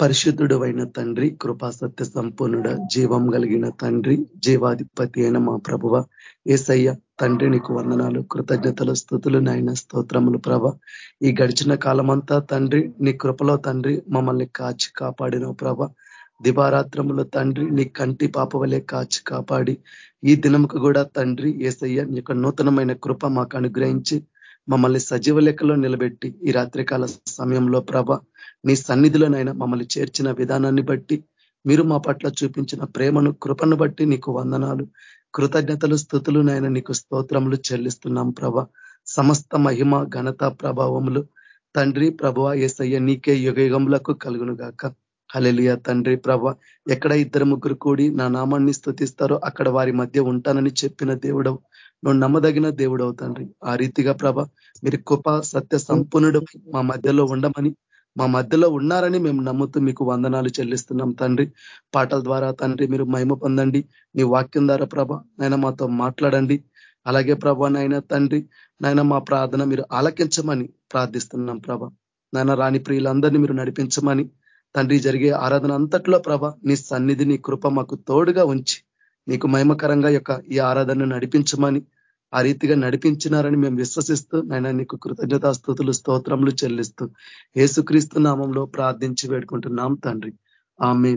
పరిశుద్ధుడు అయిన తండ్రి కృపాసత్య సంపూర్ణుడ జీవం కలిగిన తండ్రి జీవాధిపతి అయిన మా ప్రభువ ఏసయ్య తండ్రి నీకు వందనాలు కృతజ్ఞతలు స్థుతులు నాయన స్తోత్రములు ప్రభ. ఈ గడిచిన కాలమంతా తండ్రి నీ కృపలో తండ్రి మమ్మల్ని కాచి కాపాడిన ప్రభ. దివారాత్రములు తండ్రి నీ కంటి పాప వలె కాచి కాపాడి. ఈ దినముకు కూడా తండ్రి ఏసయ్య నీ నూతనమైన కృప మాకు అనుగ్రహించి మమ్మల్ని సజీవ లెక్కలో నిలబెట్టి ఈ రాత్రికాల సమయంలో ప్రభ నీ సన్నిధిలోనైనా మమ్మల్ని చేర్చిన విధానాన్ని బట్టి మీరు మా పట్ల చూపించిన ప్రేమను కృపను బట్టి నీకు వందనాలు. కృతజ్ఞతలు స్థుతులు నాయన నీకు స్తోత్రములు చెల్లిస్తున్నాం ప్రభ. సమస్త మహిమ ఘనత ప్రభావములు తండ్రి ప్రభ ఏసయ్య నీకే యుగయుగములకు కలుగును గాక హలెలియ తండ్రి ప్రభ ఎక్కడ ఇద్దరు ముగ్గురు కూడి నా నామాన్ని స్థుతిస్తారో అక్కడ వారి మధ్య ఉంటానని చెప్పిన దేవుడవు. నువ్వు నమ్మదగిన దేవుడు తండ్రి. ఆ రీతిగా ప్రభ మీరు కృప సత్య సంపూర్ణుడు మా మధ్యలో ఉండమని మా మధ్యలో ఉన్నారని మేము నమ్ముతూ మీకు వందనాలు చెల్లిస్తున్నాం తండ్రి. పాటల ద్వారా తండ్రి మీరు మహిమ పొందండి. నీ వాక్యం ద్వారా ప్రభ నాయన మాతో మాట్లాడండి. అలాగే ప్రభ నాయన తండ్రి నాయన మా ప్రార్థన మీరు ఆలకించమని ప్రార్థిస్తున్నాం ప్రభ. నాయన రాణి ప్రియులందరినీ మీరు నడిపించమని తండ్రి జరిగే ఆరాధన అంతట్లో ప్రభ నీ సన్నిధి నీ కృప మాకు తోడుగా ఉంచి నీకు మహిమకరంగా యొక్క ఈ ఆరాధనను నడిపించమని ఆ రీతిగా నడిపించినారని మేము విశ్వసిస్తూ నాయన నీకు కృతజ్ఞతాస్థుతులు స్తోత్రములు చెల్లిస్తూ ఏసుక్రీస్తు నామంలో ప్రార్థించి వేడుకుంటున్నాం తండ్రి. ఆమె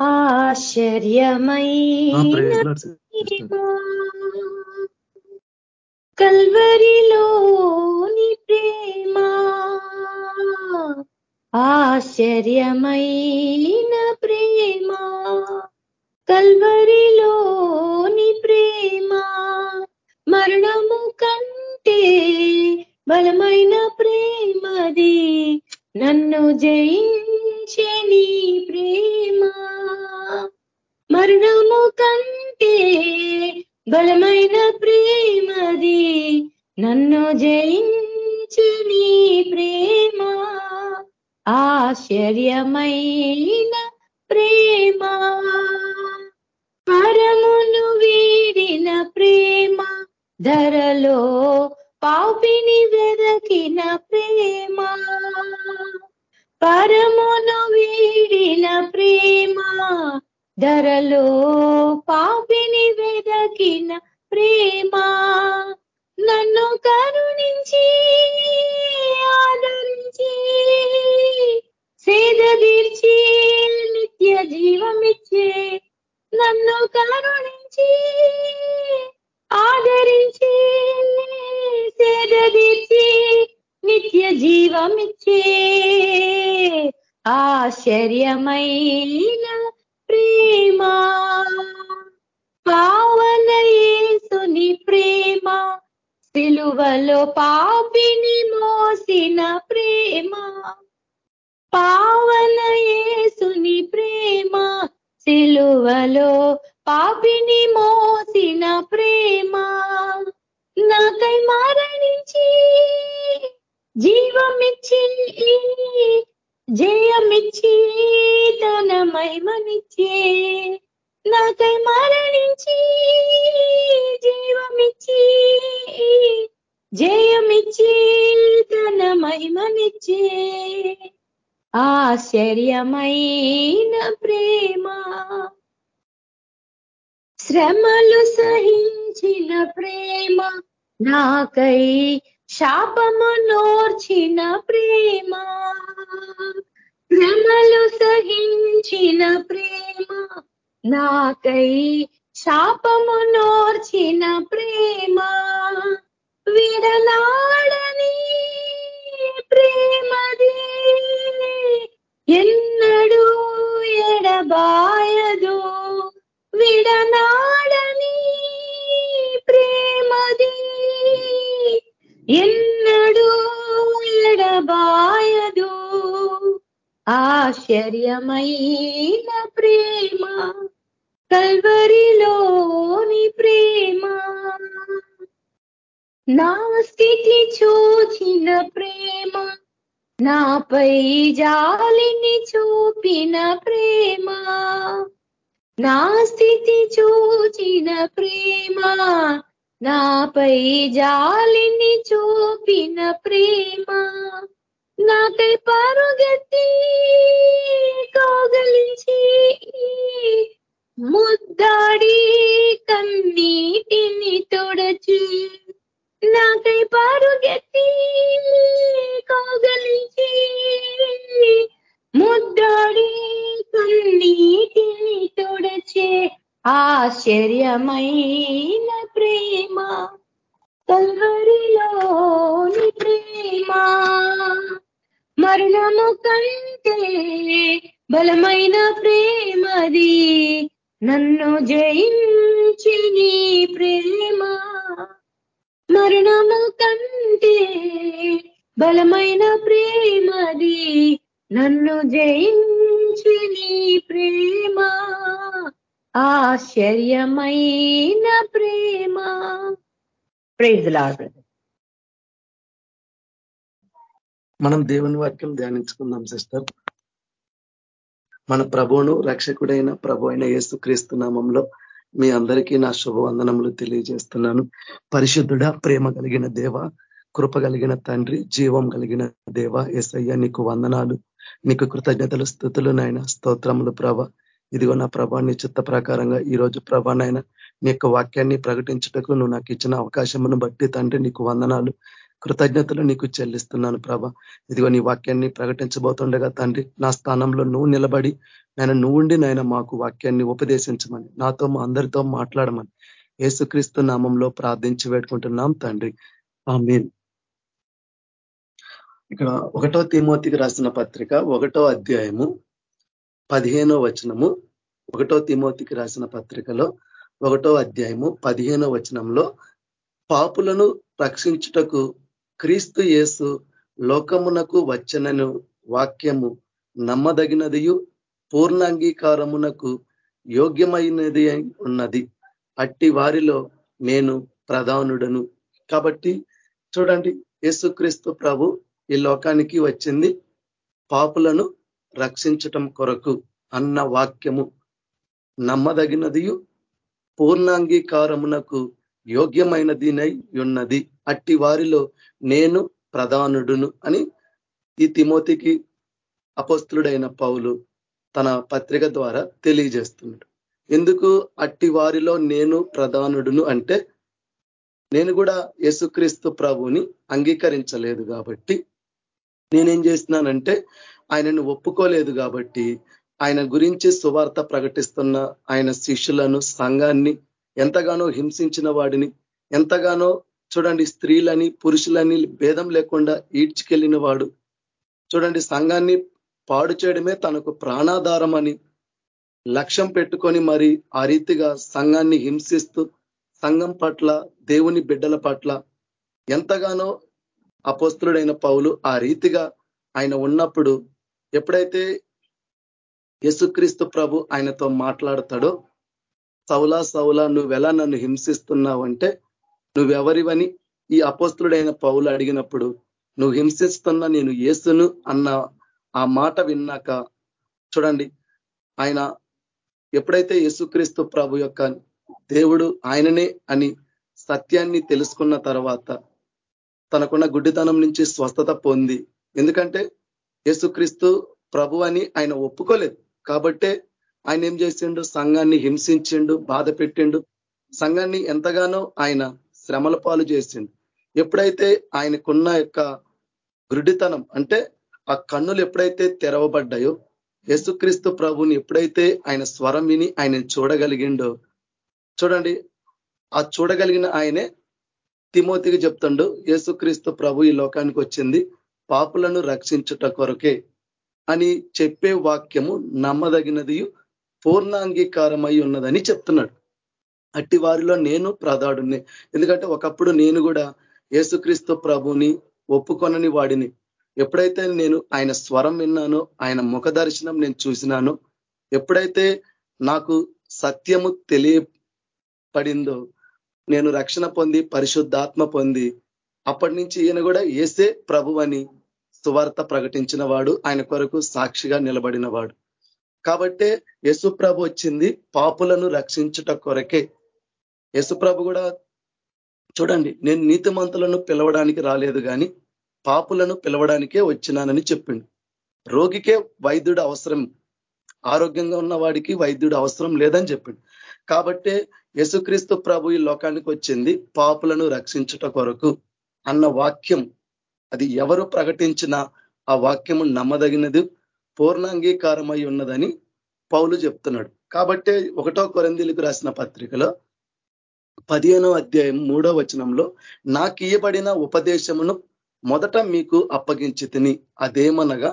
ఆశ్చర్యమై కల్వరిలోని ఆశ్చర్యమైన ప్రేమ కల్వరిలోని ప్రేమ మరణము కంటే బలమైన ప్రేమది నన్ను జయించే నీ ప్రేమ. మరణము కంటే బలమైన ప్రేమది నన్ను జయించే నీ ప్రేమ. ఆశ్చర్యమైన ప్రేమ. పరమును వీడిన ప్రేమ ధరలో పాపిని వెదకిన ప్రేమ. పరమును వీడిన ప్రేమ ధరలో పాపిని వెదకిన ప్రేమ. నన్ను కరుణించి ఆదరించి సేద తీర్చి నిత్య జీవమిచ్చే నన్ను కరుణించి ఆదరించి సేద తీర్చి నిత్య జీవమిచ్చే ఆశ్చర్యమైన ప్రేమ పావన ఏసుని ప్రేమ సిలువలో పాపిని మోసిన ప్రేమ పావన యేసుని ప్రేమ సిలువలో పాపిని మోసిన ప్రేమ నాకై మరణించి జీవమిచ్చి జయమిచ్చి తన మహిమనిచ్చే నాకై మరణించి జీవమిచ్చి జయమిచ్చి తన మహిమనిచ్చే ఆశ్చర్యమైన ప్రేమ. శ్రమలు సహించిన ప్రేమ. నాకై శాపము నోర్చిన ప్రేమ. శ్రమలు సహించిన ప్రేమ. నాకై శాపము నోర్చిన ప్రేమ. విడనాడని ప్రేమదే. ఎన్నడూ ఎడబాయదు. విడనాడని ప్రేమది. ఎన్నడూ ఎడబాయదు. ఆశ్చర్యమైన ప్రేమ. కల్వరిలోని ప్రేమ. నా స్థితి చూచిన ప్రేమ. నాపై జాలిని చూపిన ప్రేమ నా స్థితి చూచిన ప్రేమ నాపై జాలిని చూపిన ప్రేమ. నాకై పరుగెత్తి కోగలించి ముద్దాడి కన్నీటిని తొడచి నాకై పరుగెత్తి ఆశ్చర్యమైన ప్రేమ కల్వరిలోని ప్రేమ. మరణము కంటే బలమైన ప్రేమది నన్ను జయించి నీ ప్రేమ. మరణము కంటే బలమైన ప్రేమది నన్ను జయించి నీ ప్రేమ. ఆశ్చర్యమైన ప్రేమ. ప్రైజ్ లాడ్ మనం దేవుని వాక్యం ధ్యానించుకుందాం సిస్టర్. మన ప్రభువును రక్షకుడైన ప్రభు అయిన యేసుక్రీస్తు నామంలో మీ అందరికీ నా శుభవందనములు తెలియజేస్తున్నాను. పరిశుద్ధుడ ప్రేమ కలిగిన దేవ కృప కలిగిన తండ్రి జీవం కలిగిన దేవ ఎసయ్య నీకు వందనాలు నీకు కృతజ్ఞతలు స్థుతులు నాయన స్తోత్రములు ప్రభ. ఇదిగో నా ప్రభా నీ చిత్త ప్రకారంగా ఈ రోజు ప్రభానైనా నీ యొక్క వాక్యాన్ని ప్రకటించుటకు నువ్వు నాకు ఇచ్చిన అవకాశమును బట్టి తండ్రి నీకు వందనాలు. కృతజ్ఞతలు నీకు చెల్లిస్తున్నాను ప్రభ. ఇదిగో నీ వాక్యాన్ని ప్రకటించబోతుండగా తండ్రి నా స్థానంలో నువ్వు నిలబడి నేను నువ్వుండి నాయన మాకు వాక్యాన్ని ఉపదేశించమని నాతో మా అందరితో మాట్లాడమని యేసుక్రీస్తు నామంలో ప్రార్థించి వేడుకుంటున్నాం తండ్రి. ఆ ఇక్కడ ఒకటో తిమోతికి రాసిన పత్రిక ఒకటో అధ్యాయము పదిహేనో వచనము ఒకటో తిమోతికి రాసిన పత్రికలో ఒకటో అధ్యాయము పదిహేనో వచనంలో పాపులను రక్షించుటకు క్రీస్తు యేసు లోకమునకు వచ్చనను వాక్యము నమ్మదగినదియు పూర్ణాంగీకారమునకు యోగ్యమైనది ఉన్నది. అట్టి వారిలో నేను ప్రధానుడను. కాబట్టి చూడండి యేసుక్రీస్తు ప్రభు ఈ లోకానికి వచ్చింది. పాపులను రక్షించటం కొరకు అన్న వాక్యము నమ్మదగినదియు పూర్ణాంగీకారమునకు యోగ్యమైనదినై ఉన్నది. అట్టి వారిలో నేను ప్రధానుడును అని ఈ తిమోతికి అపస్తుడైన పౌలు తన పత్రిక ద్వారా తెలియజేస్తున్నాడు. ఎందుకు అట్టి వారిలో నేను ప్రధానుడును అంటే నేను కూడా యేసుక్రీస్తు ప్రభుని అంగీకరించలేదు కాబట్టి నేనేం చేసినానంటే ఆయనను ఒప్పుకోలేదు కాబట్టి ఆయన గురించి సువార్త ప్రకటిస్తున్న ఆయన శిష్యులను సంఘాన్ని ఎంతగానో హింసించిన వాడిని ఎంతగానో చూడండి స్త్రీలని పురుషులని భేదం లేకుండా ఈడ్చికెళ్ళిన వాడు. చూడండి సంఘాన్ని పాడు చేయడమే తనకు ప్రాణాధారం అని లక్ష్యం పెట్టుకొని మరి ఆ రీతిగా సంఘాన్ని హింసిస్తూ సంఘం పట్ల దేవుని బిడ్డల పట్ల ఎంతగానో అపోస్తుడైన పౌలు ఆ రీతిగా ఆయన ఉన్నప్పుడు ఎప్పుడైతే యేసుక్రీస్తు ప్రభు ఆయనతో మాట్లాడతాడో సౌలా సౌలా నువ్వెలా నన్ను హింసిస్తున్నావంటే నువ్వెవరివని ఈ అపోస్తుడైన పౌలు అడిగినప్పుడు నువ్వు హింసిస్తున్న నేను ఏసును అన్న ఆ మాట విన్నాక చూడండి ఆయన ఎప్పుడైతే యేసుక్రీస్తు ప్రభు యొక్క దేవుడు ఆయననే అని సత్యాన్ని తెలుసుకున్న తర్వాత తనకున్న గుడ్డితనం నుంచి స్వస్థత పొంది ఎందుకంటే యేసుక్రీస్తు ప్రభు అని ఆయన ఒప్పుకోలేదు. కాబట్టే ఆయన ఏం చేసిండు? సంఘాన్ని హింసించిండు బాధ పెట్టిండు. సంఘాన్ని ఎంతగానో ఆయన శ్రమల పాలు చేసిండు. ఎప్పుడైతే ఆయనకున్న యొక్క గృఢితనం అంటే ఆ కన్నులు ఎప్పుడైతే తెరవబడ్డాయో యేసుక్రీస్తు ప్రభుని ఎప్పుడైతే ఆయన స్వరం విని ఆయన చూడగలిగిండో చూడండి ఆ చూడగలిగిన ఆయనే తిమోతికి చెప్తుండు యేసుక్రీస్తు ప్రభు ఈ లోకానికి వచ్చింది. పాపులను రక్షించుట కొరకే అని చెప్పే వాక్యము నమ్మదగినది పూర్ణాంగీకారమై ఉన్నదని చెప్తున్నాడు. అట్టి వారిలో నేను ప్రధాడుని ఎందుకంటే ఒకప్పుడు నేను కూడా యేసుక్రీస్తు ప్రభుని ఒప్పుకొనని వాడిని. ఎప్పుడైతే నేను ఆయన స్వరం విన్నానో ఆయన ముఖ దర్శనం నేను చూసినానో ఎప్పుడైతే నాకు సత్యము తెలియపడిందో నేను రక్షణ పొంది పరిశుద్ధాత్మ పొంది అప్పటి నుంచి ఈయన కూడా ఏసే ప్రభు అని సువార్త ప్రకటించిన వాడు ఆయన కొరకు సాక్షిగా నిలబడిన వాడు కాబట్టే యశుప్రభు వచ్చింది పాపులను రక్షించుట కొరకే. యశుప్రభు కూడా చూడండి నేను నీతిమంతులను పిలవడానికి రాలేదు కానీ పాపులను పిలవడానికే వచ్చినానని చెప్పిండు. రోగికే వైద్యుడు అవసరం ఆరోగ్యంగా ఉన్న వాడికి వైద్యుడు అవసరం లేదని చెప్పిండు. కాబట్టే యసుక్రీస్తు ప్రభు ఈ లోకానికి వచ్చింది పాపులను రక్షించుట కొరకు అన్న వాక్యం అది ఎవరు ప్రకటించినా ఆ వాక్యము నమ్మదగినది పూర్ణాంగీకారమై ఉన్నదని పౌలు చెప్తున్నాడు. కాబట్టే ఒకటో కొరందీలకు రాసిన పత్రికలో పదిహేనో అధ్యాయం మూడో వచనంలో నాకు ఇయ్యబడిన ఉపదేశమును మొదట మీకు అప్పగించి తిని అదేమనగా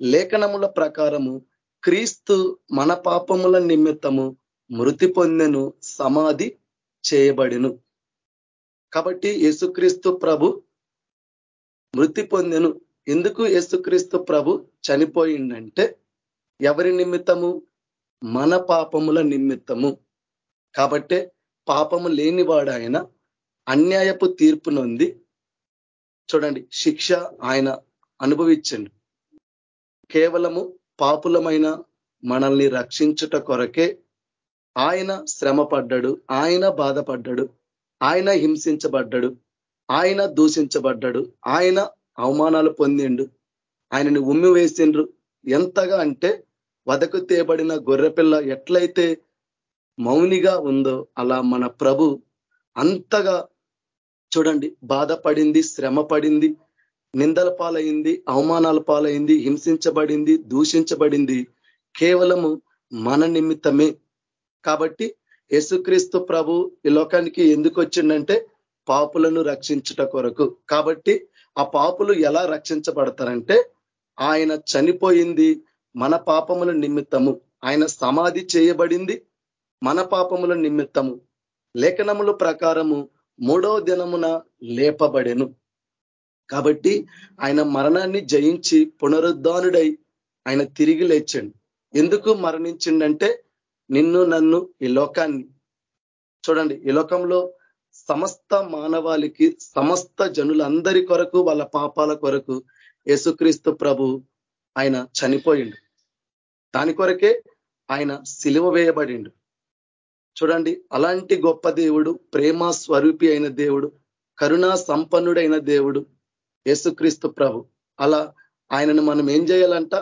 లేఖనముల ప్రకారము క్రీస్తు మన పాపముల నిమిత్తము మృతి పొందెను సమాధి చేయబడిను. కాబట్టి యేసుక్రీస్తు ప్రభు మృతి పొందెను. ఎందుకు యేసుక్రీస్తు ప్రభు చనిపోయిందంటే ఎవరి నిమిత్తము? మన పాపముల నిమిత్తము. కాబట్టే పాపము లేనివాడు ఆయన అన్యాయపు తీర్పు నొంది చూడండి శిక్ష ఆయన అనుభవించండి. కేవలము పాపులమైన మనల్ని రక్షించుట కొరకే ఆయన శ్రమ పడ్డాడు ఆయన బాధపడ్డాడు ఆయన హింసించబడ్డాడు. ఆయన దూషించబడ్డాడు. ఆయన అవమానాలు పొందిండు. ఆయనని ఉమ్మి వేసిండ్రు. ఎంతగా అంటే వదకు తేబడిన గొర్రెపిల్ల ఎట్లయితే మౌనిగా ఉందో అలా మన ప్రభు అంతగా చూడండి బాధపడింది శ్రమ పడింది నిందల పాలైంది అవమానాల పాలైంది హింసించబడింది దూషించబడింది. కేవలము మన నిమిత్తమే. కాబట్టి యేసుక్రీస్తు ప్రభు ఈ లోకానికి ఎందుకు వచ్చిందంటే పాపులను రక్షించుట కొరకు. కాబట్టి ఆ పాపులు ఎలా రక్షించబడతారంటే ఆయన చనిపోయింది మన పాపముల నిమిత్తము. ఆయన సమాధి చేయబడింది మన పాపముల నిమిత్తము. లేఖనముల ప్రకారము మూడో దినమున లేపబడెను. కాబట్టి ఆయన మరణాన్ని జయించి పునరుద్ధానుడై ఆయన తిరిగి లేచండి. ఎందుకు మరణించిండంటే నిన్ను నన్ను ఈ లోకాన్ని చూడండి ఈ లోకంలో సమస్త మానవాళికి సమస్త జనులందరి కొరకు వాళ్ళ పాపాల కొరకు యేసుక్రీస్తు ప్రభు ఆయన చనిపోయిండు. దాని కొరకే ఆయన సిలువ వేయబడిండు. చూడండి అలాంటి గొప్ప దేవుడు ప్రేమ స్వరూపి అయిన దేవుడు కరుణా సంపన్నుడైన దేవుడు యేసుక్రీస్తు ప్రభు. అలా ఆయనను మనం ఏం చేయాలంట?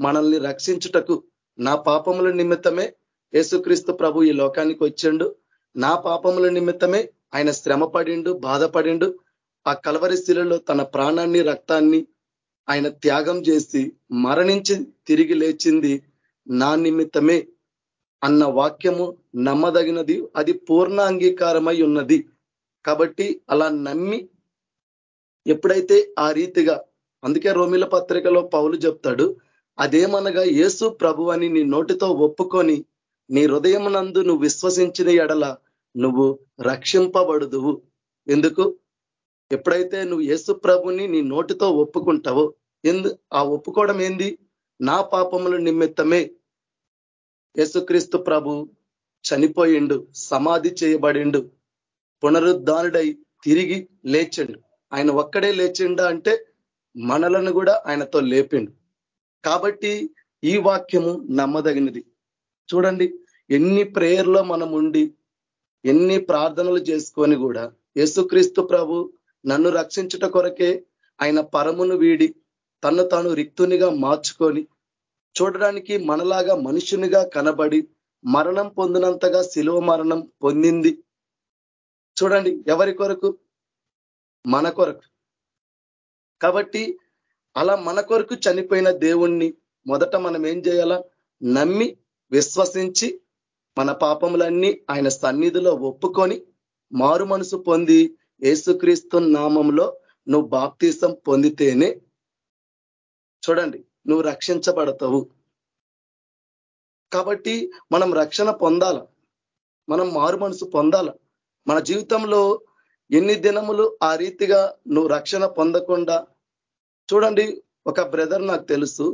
మనల్ని రక్షించుటకు నా పాపముల నిమిత్తమే యేసుక్రీస్తు ప్రభు ఈ లోకానికి వచ్చిండు. నా పాపముల నిమిత్తమే ఆయన శ్రమ పడిండు బాధపడిండు ఆ కలవరి శిలలో తన ప్రాణాన్ని రక్తాన్ని ఆయన త్యాగం చేసి మరణించి తిరిగి లేచింది నా నిమిత్తమే అన్న వాక్యము నమ్మదగినది. అది పూర్ణ అంగీకారమై ఉన్నది. కాబట్టి అలా నమ్మి ఎప్పుడైతే ఆ రీతిగా అందుకే రోమిల పత్రికలో పౌలు చెప్తాడు అదేమనగా యేసు ప్రభు అని నీ నోటితో ఒప్పుకొని నీ హృదయమునందు నువ్వు విశ్వసించిన ఎడల నువ్వు రక్షింపబడుదువు. ఎందుకు? ఎప్పుడైతే నువ్వు యేసు ప్రభుని నీ నోటితో ఒప్పుకుంటావో ఎందు ఆ ఒప్పుకోవడం ఏంది? నా పాపముల నిమిత్తమే యేసుక్రీస్తు ప్రభు చనిపోయిండు సమాధి చేయబడిండు పునరుద్ధానుడై తిరిగి లేచిండు. ఆయన ఒక్కడే లేచిండా అంటే మనలను కూడా ఆయనతో లేపిండు. కాబట్టి ఈ వాక్యము నమ్మదగినది. చూడండి ఎన్ని ప్రేయర్లో మనం ఉండి ఎన్ని ప్రార్థనలు చేసుకొని కూడా యేసుక్రీస్తు ప్రభు నన్ను రక్షించుట కొరకే ఆయన పరమును వీడి తను తాను రిక్తునిగా మార్చుకొని చూడడానికి మనలాగా మనుషునిగా కనబడి మరణం పొందినంతగా శిలువ మరణం పొందింది. చూడండి ఎవరి కొరకు? మన కొరకు. కాబట్టి అలా మన కొరకు చనిపోయిన దేవుణ్ణి మొదట మనం ఏం చేయాలా? నమ్మి విశ్వసించి మన పాపములన్నీ ఆయన సన్నిధిలో ఒప్పుకొని మారు మనసు పొంది ఏసుక్రీస్తు నామంలో నువ్వు బాప్తీసం పొందితేనే చూడండి నువ్వు రక్షించబడతావు. కాబట్టి మనం రక్షణ పొందాల? మనం మారు మనసు పొందాల? మన జీవితంలో ఎన్ని దినములు ఆ రీతిగా నువ్వు రక్షణ పొందకుండా చూడండి ఒక బ్రదర్ నాకు తెలుసు.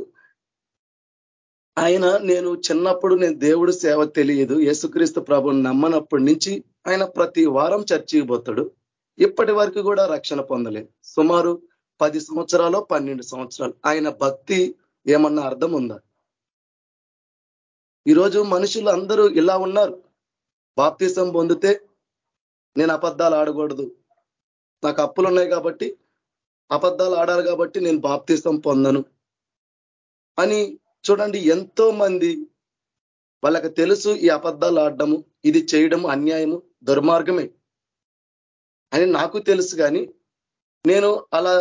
ఆయన నేను చిన్నప్పుడు నేను దేవుడు సేవ తెలియదు యేసుక్రీస్తు ప్రభుని నమ్మనప్పటి నుంచి ఆయన ప్రతి వారం చర్చికి పోతాడు. ఇప్పటి వరకు కూడా రక్షణ పొందలేదు. సుమారు పది సంవత్సరాలు పన్నెండు సంవత్సరాలు ఆయన భక్తి ఏమన్నా అర్థం ఉందా? ఈరోజు మనుషులు అందరూ ఇలా ఉన్నారు. బాప్తీసం పొందితే నేను అబద్ధాలు ఆడకూడదు. నాకు అప్పులు ఉన్నాయి కాబట్టి అబద్ధాలు ఆడాలి కాబట్టి నేను బాప్తీసం పొందను అని చూడండి ఎంతో మంది వాళ్ళకి తెలుసు ఈ అబద్ధాలు ఆడడము ఇది చేయడం అన్యాయము దుర్మార్గమే అని నాకు తెలుసు కానీ నేను అలా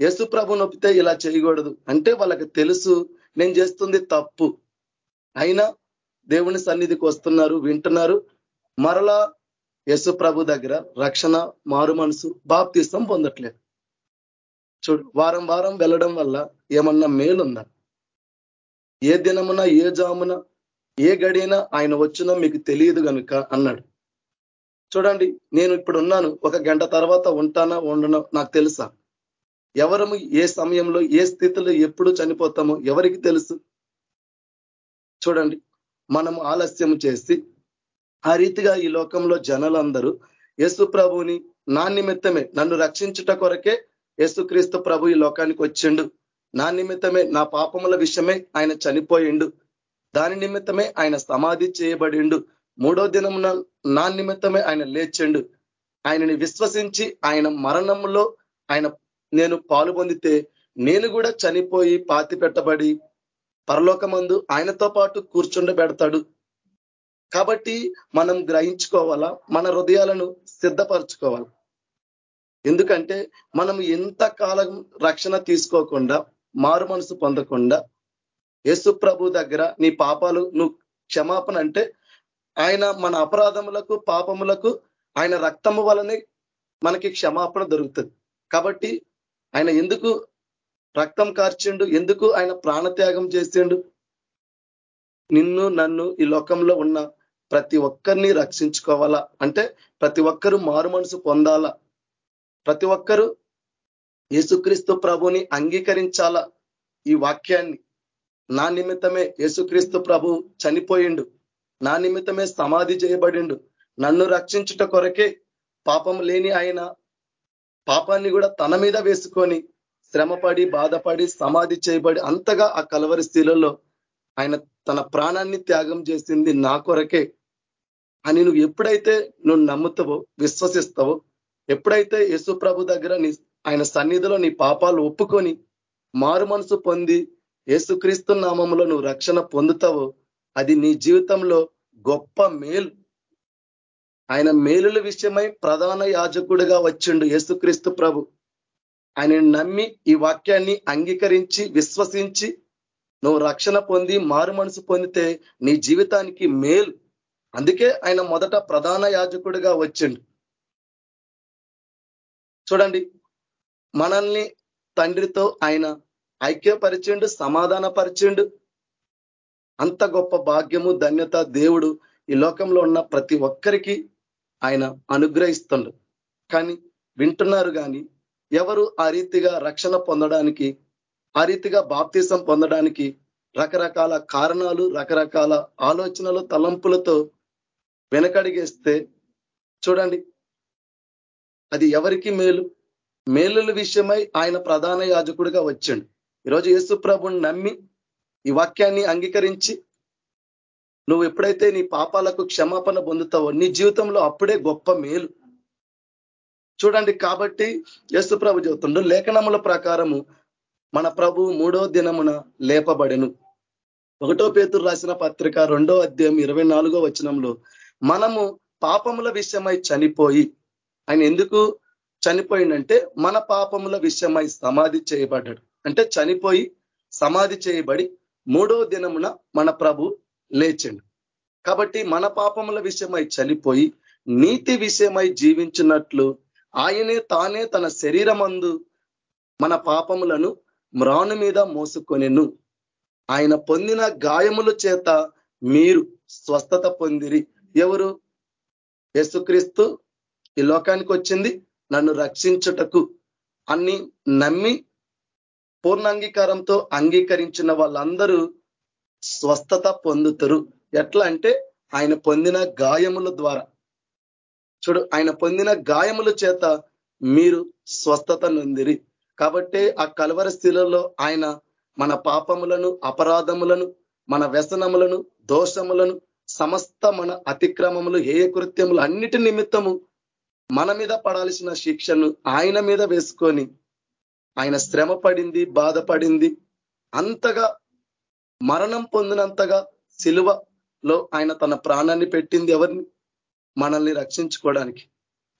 యేసు ప్రభు నొప్పితే ఇలా చేయకూడదు అంటే వాళ్ళకి తెలుసు నేను చేస్తుంది తప్పు. అయినా దేవుని సన్నిధికి వస్తున్నారు వింటున్నారు. మరలా యేసు ప్రభు దగ్గర రక్షణ మారు మనసు బాప్తీసం పొందట్లేదు. చూడు వారం వారం వెళ్ళడం వల్ల ఏమన్నా మేలుందా? ఏ దినమున ఏ జామున ఏ గడియన ఆయన వచ్చినా మీకు తెలియదు కనుక అన్నాడు. చూడండి నేను ఇప్పుడు ఉన్నాను. ఒక గంట తర్వాత ఉంటానా ఉండనో నాకు తెలుసా? ఎవరము ఏ సమయంలో ఏ స్థితిలో ఎప్పుడు చనిపోతామో ఎవరికి తెలుసు? చూడండి మనం ఆలస్యం చేసి ఆ రీతిగా ఈ లోకంలో జనాలందరూ యేసు ప్రభుని నా నిమిత్తమే నన్ను రక్షించుట కొరకే యేసుక్రీస్తు ప్రభు ఈ లోకానికి వచ్చిండు. నా నిమిత్తమే నా పాపముల విషయమే ఆయన చనిపోయిండు. దాని నిమిత్తమే ఆయన సమాధి చేయబడిండు. మూడో దినమున నా నిమిత్తమే ఆయన లేచిండు. ఆయనని విశ్వసించి ఆయన మరణంలో ఆయన నేను పాలు పొందితే నేను కూడా చనిపోయి పాతి పెట్టబడి పరలోకమందు ఆయనతో పాటు కూర్చుండబెడతాడు కాబట్టి మనం గ్రహించుకోవాలా? మన హృదయాలను సిద్ధపరచుకోవాలి? ఎందుకంటే మనం ఎంత కాలం రక్షణ తీసుకోకుండా మారు మనసు పొందకుండా యేసు ప్రభు దగ్గర నీ పాపాలు నువ్వు క్షమాపణ అంటే ఆయన మన అపరాధములకు పాపములకు ఆయన రక్తము వలనే మనకి క్షమాపణ దొరుకుతుంది. కాబట్టి ఆయన ఎందుకు రక్తం కార్చిండు? ఎందుకు ఆయన ప్రాణత్యాగం చేసిండు? నిన్ను నన్ను ఈ లోకంలో ఉన్న ప్రతి ఒక్కరిని రక్షించుకోవాలా? అంటే ప్రతి ఒక్కరూ మారు మనసు పొందాలా? ప్రతి ఒక్కరూ యేసుక్రీస్తు ప్రభుని అంగీకరించాల? ఈ వాక్యాన్ని. నా నిమిత్తమే యేసుక్రీస్తు ప్రభు చనిపోయిండు. నా నిమిత్తమే సమాధి చేయబడిండు. నన్ను రక్షించుట కొరకే పాపం లేని ఆయన పాపాన్ని కూడా తన మీద వేసుకొని శ్రమపడి బాధపడి సమాధి చేయబడి అంతగా ఆ కలవరి స్థితిలో ఆయన తన ప్రాణాన్ని త్యాగం చేసింది నా కొరకే అని నువ్వు ఎప్పుడైతే నువ్వు నమ్ముతావో విశ్వసిస్తావో ఎప్పుడైతే యేసు ప్రభు దగ్గర నీ ఆయన సన్నిధిలో నీ పాపాలు ఒప్పుకొని మారు మనసు పొంది యేసుక్రీస్తు నామంలో నువ్వు రక్షణ పొందుతావో. అది నీ జీవితంలో గొప్ప మేలు. ఆయన మేలుల విషయమై ప్రధాన యాజకుడిగా వచ్చిండు యేసుక్రీస్తు ప్రభు. ఆయన నమ్మి ఈ వాక్యాన్ని అంగీకరించి విశ్వసించి నువ్వు రక్షణ పొంది మారు మనసు పొందితే నీ జీవితానికి మేలు. అందుకే ఆయన మొదట ప్రధాన యాజకుడిగా వచ్చిండు. చూడండి మనల్ని తండ్రితో ఆయన ఐక్యపరిచిండు సమాధానపరిచిండు. అంత గొప్ప భాగ్యము ధన్యత దేవుడు ఈ లోకంలో ఉన్న ప్రతి ఒక్కరికి ఆయన అనుగ్రహిస్తుండు. కానీ వింటున్నారు కానీ ఎవరు ఆ రీతిగా రక్షణ పొందడానికి ఆ రీతిగా బాప్తీసం పొందడానికి రకరకాల కారణాలు రకరకాల ఆలోచనలు తలంపులతో వెనకడిగేస్తే చూడండి అది ఎవరికి మేలు? మేలుల విషయమై ఆయన ప్రధాన యాజకుడిగా వచ్చాడు. ఈరోజు యేసు ప్రభుని నమ్మి ఈ వాక్యాన్ని అంగీకరించి నువ్వు ఎప్పుడైతే నీ పాపాలకు క్షమాపణ పొందుతావో నీ జీవితంలో అప్పుడే గొప్ప మేలు. చూడండి కాబట్టి యేసు ప్రభు చెబుతుండు లేఖనముల ప్రకారము మన ప్రభు మూడో దినమున లేపబడెను. ఒకటో పేతురు రాసిన పత్రిక రెండో అధ్యాయం ఇరవై నాలుగో వచనంలో మనము పాపముల విషయమై చనిపోయి ఆయన ఎందుకు చనిపోయిందంటే మన పాపముల విషయమై సమాధి చేయబడ్డాడు. అంటే చనిపోయి సమాధి చేయబడి మూడో దినమున మన ప్రభు లేచిండు. కాబట్టి మన పాపముల విషయమై చనిపోయి నీతి విషయమై జీవించినట్లు ఆయనే తానే తన శరీరమందు మన పాపములను మ్రాను మీద మోసుకొనిను. ఆయన పొందిన గాయముల చేత మీరు స్వస్థత పొందిరి. ఎవరు? యేసుక్రీస్తు. ఈ లోకానికి వచ్చింది. నన్ను రక్షించుటకు అన్ని నమ్మి పూర్ణాంగీకారంతో అంగీకరించిన వాళ్ళందరూ స్వస్థత పొందుతారు. ఎట్లా అంటే ఆయన పొందిన గాయముల ద్వారా. చూడు ఆయన పొందిన గాయముల చేత మీరు స్వస్థత నొందిరి. కాబట్టి ఆ కలవర స్థితిలో ఆయన మన పాపములను అపరాధములను మన వ్యసనములను దోషములను సమస్త మన అతిక్రమములు హేయ కృత్యములు అన్నిటి నిమిత్తము మన మీద పడాల్సిన శిక్షను ఆయన మీద వేసుకొని ఆయన శ్రమ పడింది బాధపడింది అంతగా మరణం పొందినంతగా సిలువలో ఆయన తన ప్రాణాన్ని పెట్టింది ఎవరిని? మనల్ని రక్షించుకోవడానికి.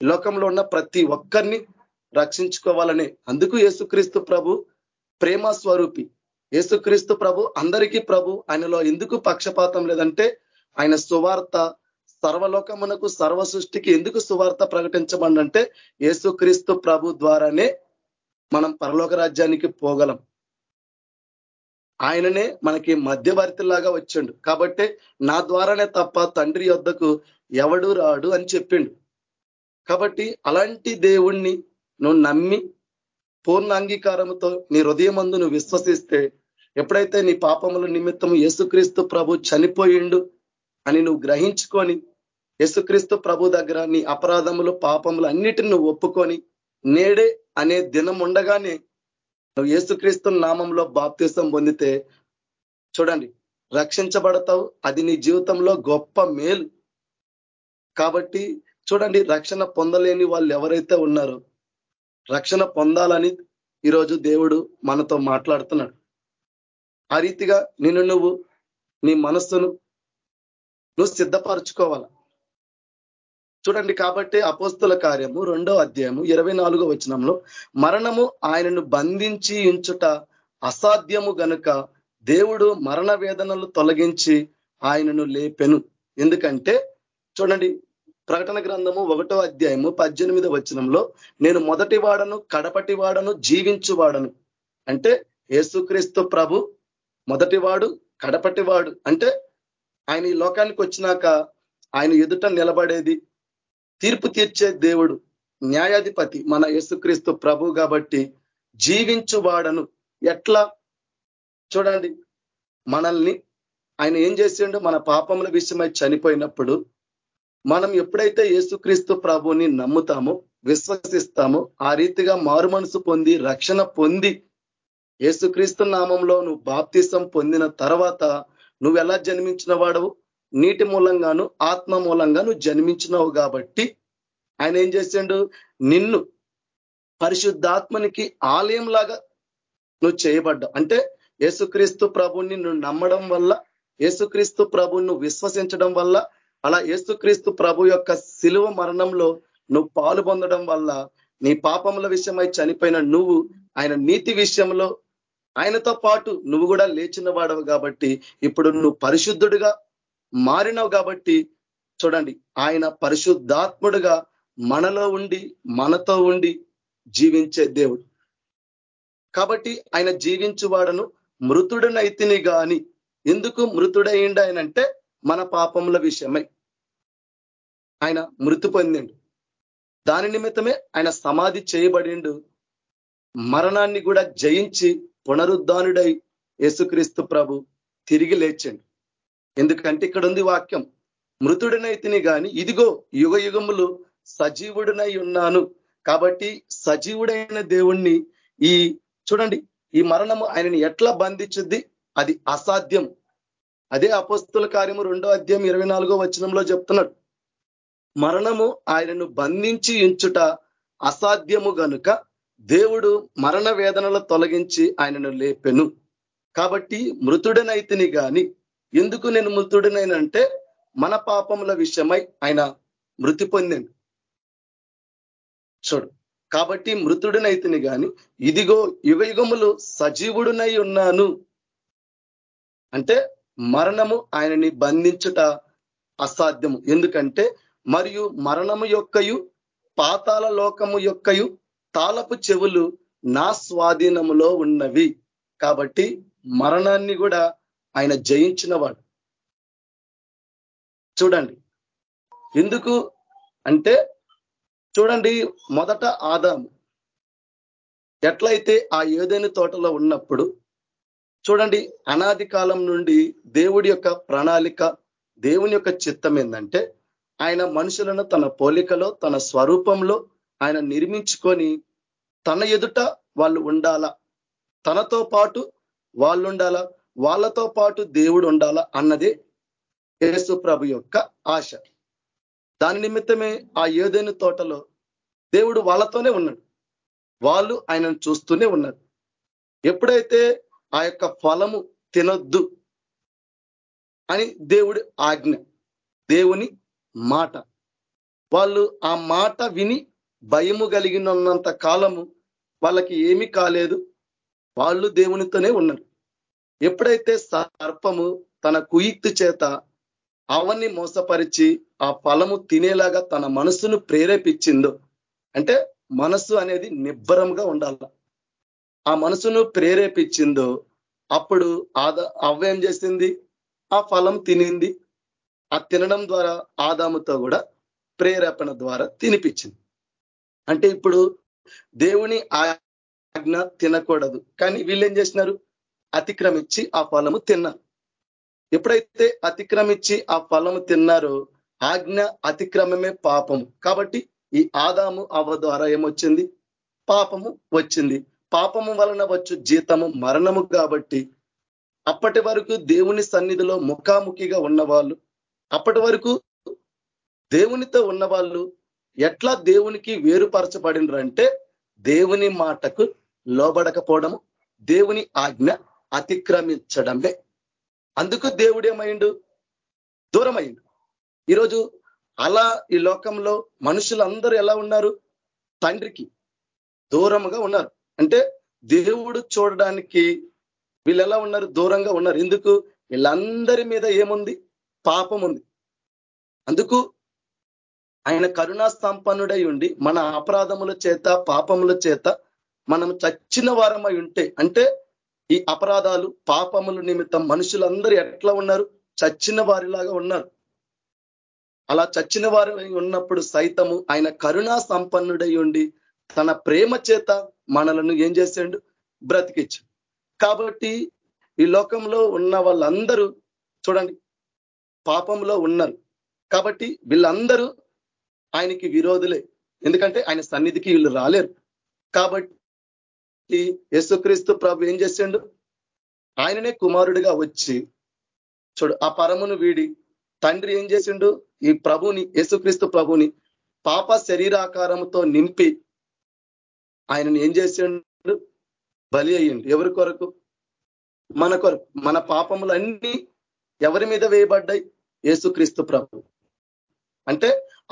లోకంలో ఉన్న ప్రతి ఒక్కరిని రక్షించుకోవాలనే అందుకు యేసుక్రీస్తు ప్రభు ప్రేమ స్వరూపి. యేసుక్రీస్తు ప్రభు అందరికీ ప్రభు. ఆయనలో ఎందుకు పక్షపాతం లేదంటే ఆయన సువార్త సర్వలోకమునకు సర్వ సృష్టికి ఎందుకు సువార్త ప్రకటించబడంటే యేసుక్రీస్తు ప్రభు ద్వారానే మనం పరలోక రాజ్యానికి పోగలం. ఆయననే మనకి మధ్యవర్తిలాగా వచ్చిండు. కాబట్టి నా ద్వారానే తప్ప తండ్రి యొద్దకు ఎవడు రాడు అని చెప్పిండు. కాబట్టి అలాంటి దేవుణ్ణి నువ్వు నమ్మి పూర్ణ అంగీకారంతో నీ హృదయమందు నువ్వు విశ్వసిస్తే ఎప్పుడైతే నీ పాపముల నిమిత్తం యేసుక్రీస్తు ప్రభు చనిపోయిండు అని నువ్వు గ్రహించుకొని యేసుక్రీస్తు ప్రభు దగ్గర నీ అపరాధములు పాపములు అన్నిటిని నువ్వు ఒప్పుకొని నేడే అనే దినం ఉండగానే నువ్వు యేసుక్రీస్తు నామంలో బాప్తీసం పొందితే చూడండి రక్షించబడతావు. అది నీ జీవితంలో గొప్ప మేలు. కాబట్టి చూడండి రక్షణ పొందలేని వాళ్ళు ఎవరైతే ఉన్నారో రక్షణ పొందాలని ఈరోజు దేవుడు మనతో మాట్లాడుతున్నాడు. ఆ రీతిగా నిన్ను నువ్వు నీ మనస్సును నువ్వు సిద్ధపరచుకోవాలి? చూడండి కాబట్టి అపోస్తుల కార్యము రెండో అధ్యాయము ఇరవై నాలుగో వచనంలో మరణము ఆయనను బంధించి ఉంచుట అసాధ్యము గనుక దేవుడు మరణ వేదనలు తొలగించి ఆయనను లేపెను. ఎందుకంటే చూడండి ప్రకటన గ్రంథము ఒకటో అధ్యాయము పద్దెనిమిదో వచనంలో నేను మొదటి వాడను కడపటి వాడను జీవించువాడను అంటే యేసుక్రీస్తు ప్రభు మొదటివాడు కడపటివాడు అంటే ఆయన ఈ లోకానికి వచ్చినాక ఆయన ఎదుట నిలబడేది తీర్పు తీర్చే దేవుడు న్యాయాధిపతి మన యేసుక్రీస్తు ప్రభు కాబట్టి జీవించువాడను ఎట్లా? చూడండి మనల్ని ఆయన ఏం చేసిండు? మన పాపముల విషయమై చనిపోయినప్పుడు మనం ఎప్పుడైతే యేసుక్రీస్తు ప్రభుని నమ్ముతామో విశ్వసిస్తామో ఆ రీతిగా మారు మనసు పొంది రక్షణ పొంది యేసుక్రీస్తు నామంలో నువ్వు బాప్తిసం పొందిన తర్వాత నువ్వు ఎలా జన్మించిన వాడవు? నీటి మూలంగాను ఆత్మ మూలంగాను జన్మించినావు కాబట్టి ఆయన ఏం చేసిండు? నిన్ను పరిశుద్ధాత్మనికి ఆలయం లాగా నువ్వు చేయబడ్డావు. అంటే యేసుక్రీస్తు ప్రభుని నువ్వు నమ్మడం వల్ల యేసుక్రీస్తు ప్రభుని విశ్వసించడం వల్ల అలా యేసుక్రీస్తు ప్రభు యొక్క శిలువ మరణంలో నువ్వు పాలు పొందడం వల్ల నీ పాపముల విషయమై చనిపోయిన నువ్వు ఆయన నీతి విషయంలో ఆయనతో పాటు నువ్వు కూడా లేచిన వాడవు కాబట్టి ఇప్పుడు నువ్వు పరిశుద్ధుడిగా మారినావు కాబట్టి చూడండి ఆయన పరిశుద్ధాత్ముడుగా మనలో ఉండి మనతో ఉండి జీవించే దేవుడు. కాబట్టి ఆయన జీవించువాడను మృతుడనైతిని గాని ఎందుకు మృతుడైండు ఆయనంటే మన పాపముల విషయమై. ఆయన మృతి పొందిండు. దాని నిమిత్తమే ఆయన సమాధి చేయబడిండు. మరణాన్ని కూడా జయించి పునరుద్ధానుడై యేసుక్రీస్తు ప్రభు తిరిగి లేచండు. ఎందుకంటే ఇక్కడ ఉంది వాక్యం మృతుడినైతిని గాని ఇదిగో యుగ యుగములు సజీవుడినై ఉన్నాను. కాబట్టి సజీవుడైన దేవుణ్ణి ఈ చూడండి ఈ మరణము ఆయనని ఎట్లా బంధించుద్ది? అది అసాధ్యం. అదే అపస్తుల కార్యము రెండో అధ్యాయం ఇరవై నాలుగో వచనంలో చెప్తున్నాడు. మరణము ఆయనను బంధించి ఉంచుట అసాధ్యము గనుక దేవుడు మరణ వేదనలు తొలగించి ఆయనను లేపెను. కాబట్టి మృతుడనైతిని గాని ఎందుకు నేను మృతుడినైనంటే మన పాపముల విషయమై ఆయన మృతి పొందాను చూడు కాబట్టి మృతుడినైతిని గాని ఇదిగో యుగయుగములు సజీవుడునై ఉన్నాను. అంటే మరణము ఆయనని బంధించుట అసాధ్యము. ఎందుకంటే మరియు మరణము యొక్కయు పాతాల లోకము యొక్కయు తాళపు చెవులు నా స్వాధీనములో ఉన్నవి. కాబట్టి మరణాన్ని కూడా ఆయన జయించినవాడు. చూడండి. ఎందుకు అంటే చూడండి మొదట ఆదాము. ఎట్లయితే ఆ ఏదైనా తోటలో ఉన్నప్పుడు చూడండి అనాది కాలం నుండి దేవుడి యొక్క ప్రణాళిక దేవుని యొక్క చిత్తం ఏంటంటే ఆయన మనుషులను తన పోలికలో తన స్వరూపంలో ఆయన నిర్మించుకొని తన ఎదుట వాళ్ళు ఉండాల? తనతో పాటు వాళ్ళు ఉండాలా వాళ్ళతో పాటు దేవుడు ఉండాలా అన్నదే యేసు ప్రభు యొక్క ఆశ. దాని నిమిత్తమే ఆ ఏదైనా తోటలో దేవుడు వాళ్ళతోనే ఉన్నాడు. వాళ్ళు ఆయనను చూస్తూనే ఉన్నారు. ఎప్పుడైతే ఆ యొక్క ఫలము తినొద్దు అని దేవుడి ఆజ్ఞ దేవుని మాట. వాళ్ళు ఆ మాట విని భయము కలిగినంత కాలము వాళ్ళకి ఏమీ కాలేదు. వాళ్ళు దేవునితోనే ఉన్నారు. ఎప్పుడైతే సర్పము తన కుయుక్తి చేత అవన్నీ మోసపరిచి ఆ ఫలము తినేలాగా తన మనసును ప్రేరేపించిందో అంటే మనసు అనేది నిబ్బరంగా ఉండాల. ఆ మనసును ప్రేరేపించిందో అప్పుడు ఆద అవ్వేం చేసింది? ఆ ఫలం తినింది. ఆ తినడం ద్వారా ఆదాముతో కూడా ప్రేరేపణ ద్వారా తినిపించింది. అంటే ఇప్పుడు దేవుని ఆజ్ఞ తినకూడదు. కానీ వీళ్ళు ఏం చేసినారు? అతిక్రమించి ఆ ఫలము తిన్నారు ఎప్పుడైతే అతిక్రమించి ఆ ఫలము తిన్నారో ఆజ్ఞ అతిక్రమమే పాపము. కాబట్టి ఈ ఆదాము అవ ద్వారా ఏమొచ్చింది? పాపము వచ్చింది. పాపము వలన వచ్చు జీతము మరణము కాబట్టి అప్పటి వరకు దేవుని సన్నిధిలో ముఖాముఖిగా ఉన్నవాళ్ళు అప్పటి వరకు దేవునితో ఉన్నవాళ్ళు ఎట్లా దేవునికి వేరుపరచబడినరంటే దేవుని మాటకు లోబడకపోవడము దేవుని ఆజ్ఞ అతిక్రమించడమే. అందుకు దేవుడు ఏమైండు దూరమైండు ఈరోజు అలా ఈ లోకంలో మనుషులందరూ ఎలా ఉన్నారు? తండ్రికి దూరంగా ఉన్నారు. అంటే దేవుడు చూడడానికి వీళ్ళు ఎలా ఉన్నారు? దూరంగా ఉన్నారు. ఎందుకు? వీళ్ళందరి మీద ఏముంది? పాపం ఉంది అందుకు ఆయన కరుణా సంపన్నుడై ఉండి మన అపరాధముల చేత పాపముల చేత మనం చచ్చిన వారమై ఉంటే అంటే ఈ అపరాధాలు పాపముల నిమిత్తం మనుషులందరూ ఎట్లా ఉన్నారు? చచ్చిన వారిలాగా ఉన్నారు. అలా చచ్చిన వారు ఉన్నప్పుడు సైతము ఆయన కరుణా సంపన్నుడై ఉండి తన ప్రేమ చేత మనలను ఏం చేసాడు బ్రతికిచ్చు కాబట్టి ఈ లోకంలో ఉన్న వాళ్ళందరూ చూడండి పాపంలో ఉన్నారు. కాబట్టి వీళ్ళందరూ ఆయనకి విరోధులే. ఎందుకంటే ఆయన సన్నిధికి వీళ్ళు రాలేరు. కాబట్టి కాబట్టి యేసుక్రీస్తు ప్రభు ఏం చేసిండు? ఆయననే కుమారుడిగా వచ్చి చూడు ఆ పరమును వీడి తండ్రి ఏం చేసిండు? ఈ ప్రభుని యేసుక్రీస్తు ప్రభుని పాప శరీరాకారంతో నింపి ఆయనను ఏం చేసిండు? బలి అయ్యిండు. ఎవరి కొరకు? మన కొరకు. మన పాపములన్నీ ఎవరి మీద వేయబడ్డాయి? యేసుక్రీస్తు ప్రభు. అంటే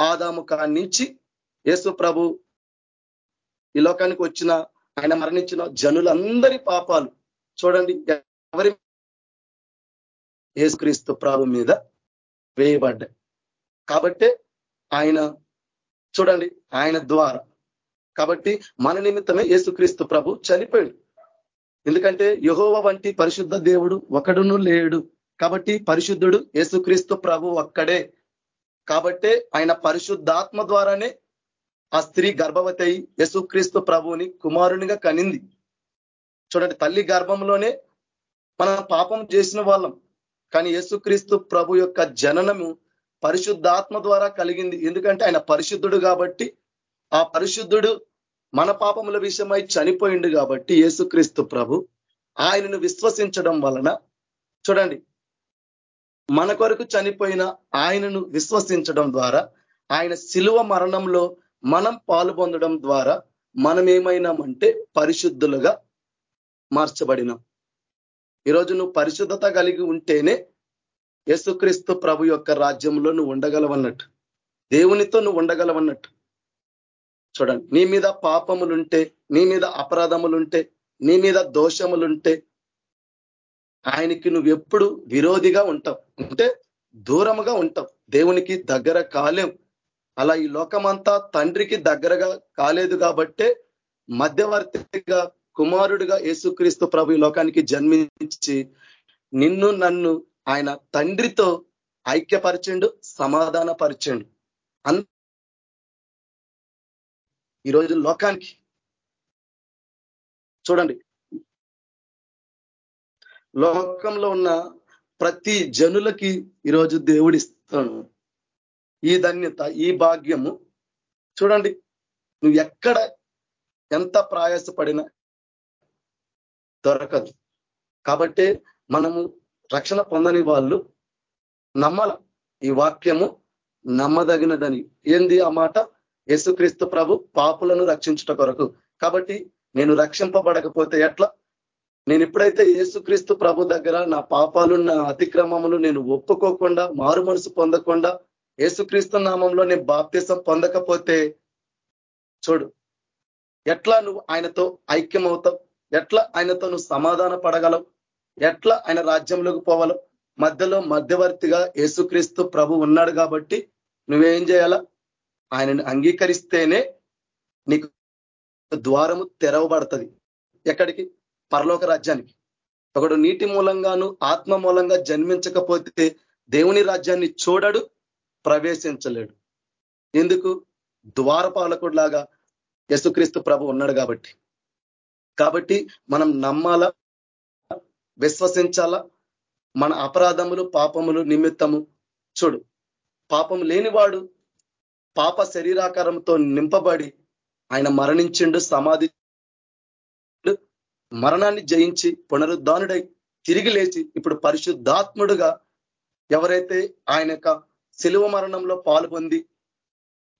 ఆదాము కాడి నుంచి యేసు ప్రభు ఈ లోకానికి వచ్చిన ఆయన మరణించిన జనులందరి పాపాలు. చూడండి ఎవరి యేసుక్రీస్తు ప్రభు మీద వేయబడ్డాయి. కాబట్టే ఆయన చూడండి ఆయన ద్వారా. కాబట్టి మన నిమిత్తమే యేసుక్రీస్తు ప్రభు చనిపోయాడు. ఎందుకంటే యహోవ వంటి పరిశుద్ధ దేవుడు ఒకడును లేడు. కాబట్టి పరిశుద్ధుడు యేసుక్రీస్తు ప్రభు ఒక్కడే. కాబట్టే ఆయన పరిశుద్ధాత్మ ద్వారానే ఆ స్త్రీ గర్భవతి అయి యేసుక్రీస్తు ప్రభుని కుమారునిగా కనింది. చూడండి తల్లి గర్భంలోనే మనం పాపం చేసిన వాళ్ళం. కానీ యేసుక్రీస్తు ప్రభు యొక్క జననము పరిశుద్ధాత్మ ద్వారా కలిగింది. ఎందుకంటే ఆయన పరిశుద్ధుడు కాబట్టి ఆ పరిశుద్ధుడు మన పాపముల విషయమై చనిపోయిండు కాబట్టి యేసుక్రీస్తు ప్రభు ఆయనను విశ్వసించడం వలన చూడండి మన కొరకు చనిపోయిన ఆయనను విశ్వసించడం ద్వారా ఆయన శిలువ మరణంలో మనం పాలు పొందడం ద్వారా మనం ఏమైనామంటే పరిశుద్ధులుగా మార్చబడినాం. ఈరోజు నువ్వు పరిశుద్ధత కలిగి ఉంటేనే యేసుక్రీస్తు ప్రభు యొక్క రాజ్యంలో నువ్వు ఉండగలవన్నట్టు. దేవునితో నువ్వు ఉండగలవన్నట్టు. చూడండి నీ మీద పాపములుంటే నీ మీద అపరాధములుంటే నీ మీద దోషములుంటే ఆయనకి నువ్వు ఎప్పుడు విరోధిగా ఉంటావు. అంటే దూరముగా ఉంటావు. దేవునికి దగ్గర కాలేం అలా ఈ లోకమంతా తండ్రికి దగ్గరగా కాలేదు కాబట్టే మధ్యవర్తిగా కుమారుడిగా యేసుక్రీస్తు ప్రభు ఈ లోకానికి జన్మించి నిన్ను నన్ను ఆయన తండ్రితో ఐక్యపరచండు సమాధాన పరిచండు ఈరోజు లోకానికి చూడండి. లోకంలో ఉన్న ప్రతి జనులకి ఈరోజు దేవుడిస్తాను ఈ ధన్యత ఈ భాగ్యము. చూడండి నువ్వు ఎక్కడ ఎంత ప్రయాసపడినా దొరకదు. కాబట్టి మనము రక్షణ పొందని వాళ్ళు నమ్మల. ఈ వాక్యము నమ్మదగినదని. ఏంది ఆ మాట? యేసుక్రీస్తు ప్రభు పాపులను రక్షించుట కొరకు. కాబట్టి నేను రక్షింపబడకపోతే ఎట్లా? నేను ఎప్పుడైతే యేసుక్రీస్తు ప్రభు దగ్గర నా పాపాలు నా అతిక్రమములు నేను ఒప్పుకోకుండా మారు మనసు పొందకుండా యేసుక్రీస్తు నామంలో నేను బాప్తిసం పొందకపోతే చూడు ఎట్లా నువ్వు ఆయనతో ఐక్యం అవుతావు ఎట్లా ఆయనతో నువ్వు సమాధాన పడగలవు? ఎట్లా ఆయన రాజ్యంలోకి పోవాలో? మధ్యలో మధ్యవర్తిగా యేసుక్రీస్తు ప్రభు ఉన్నాడు కాబట్టి నువ్వేం చేయాలా? ఆయనను అంగీకరిస్తేనే నీకు ద్వారము తెరవబడుతుంది. ఎక్కడికి? పరలోక రాజ్యానికి. ఒకడు నీటి మూలంగాను ఆత్మ మూలంగా జన్మించకపోతే దేవుని రాజ్యాన్ని చూడడు ప్రవేశించలేడు. ఎందుకు? ద్వారపాలకుడు లాగా ప్రభు ఉన్నాడు కాబట్టి. కాబట్టి మనం నమ్మాలా? విశ్వసించాలా? మన అపరాధములు పాపములు నిమిత్తము చూడు. పాపం లేనివాడు పాప శరీరాకారంతో నింపబడి ఆయన మరణించిండు సమాధి మరణాన్ని జయించి పునరుద్ధానుడై తిరిగి లేచి ఇప్పుడు పరిశుద్ధాత్ముడుగా ఎవరైతే ఆయన శిలువ మరణంలో పాలు పొంది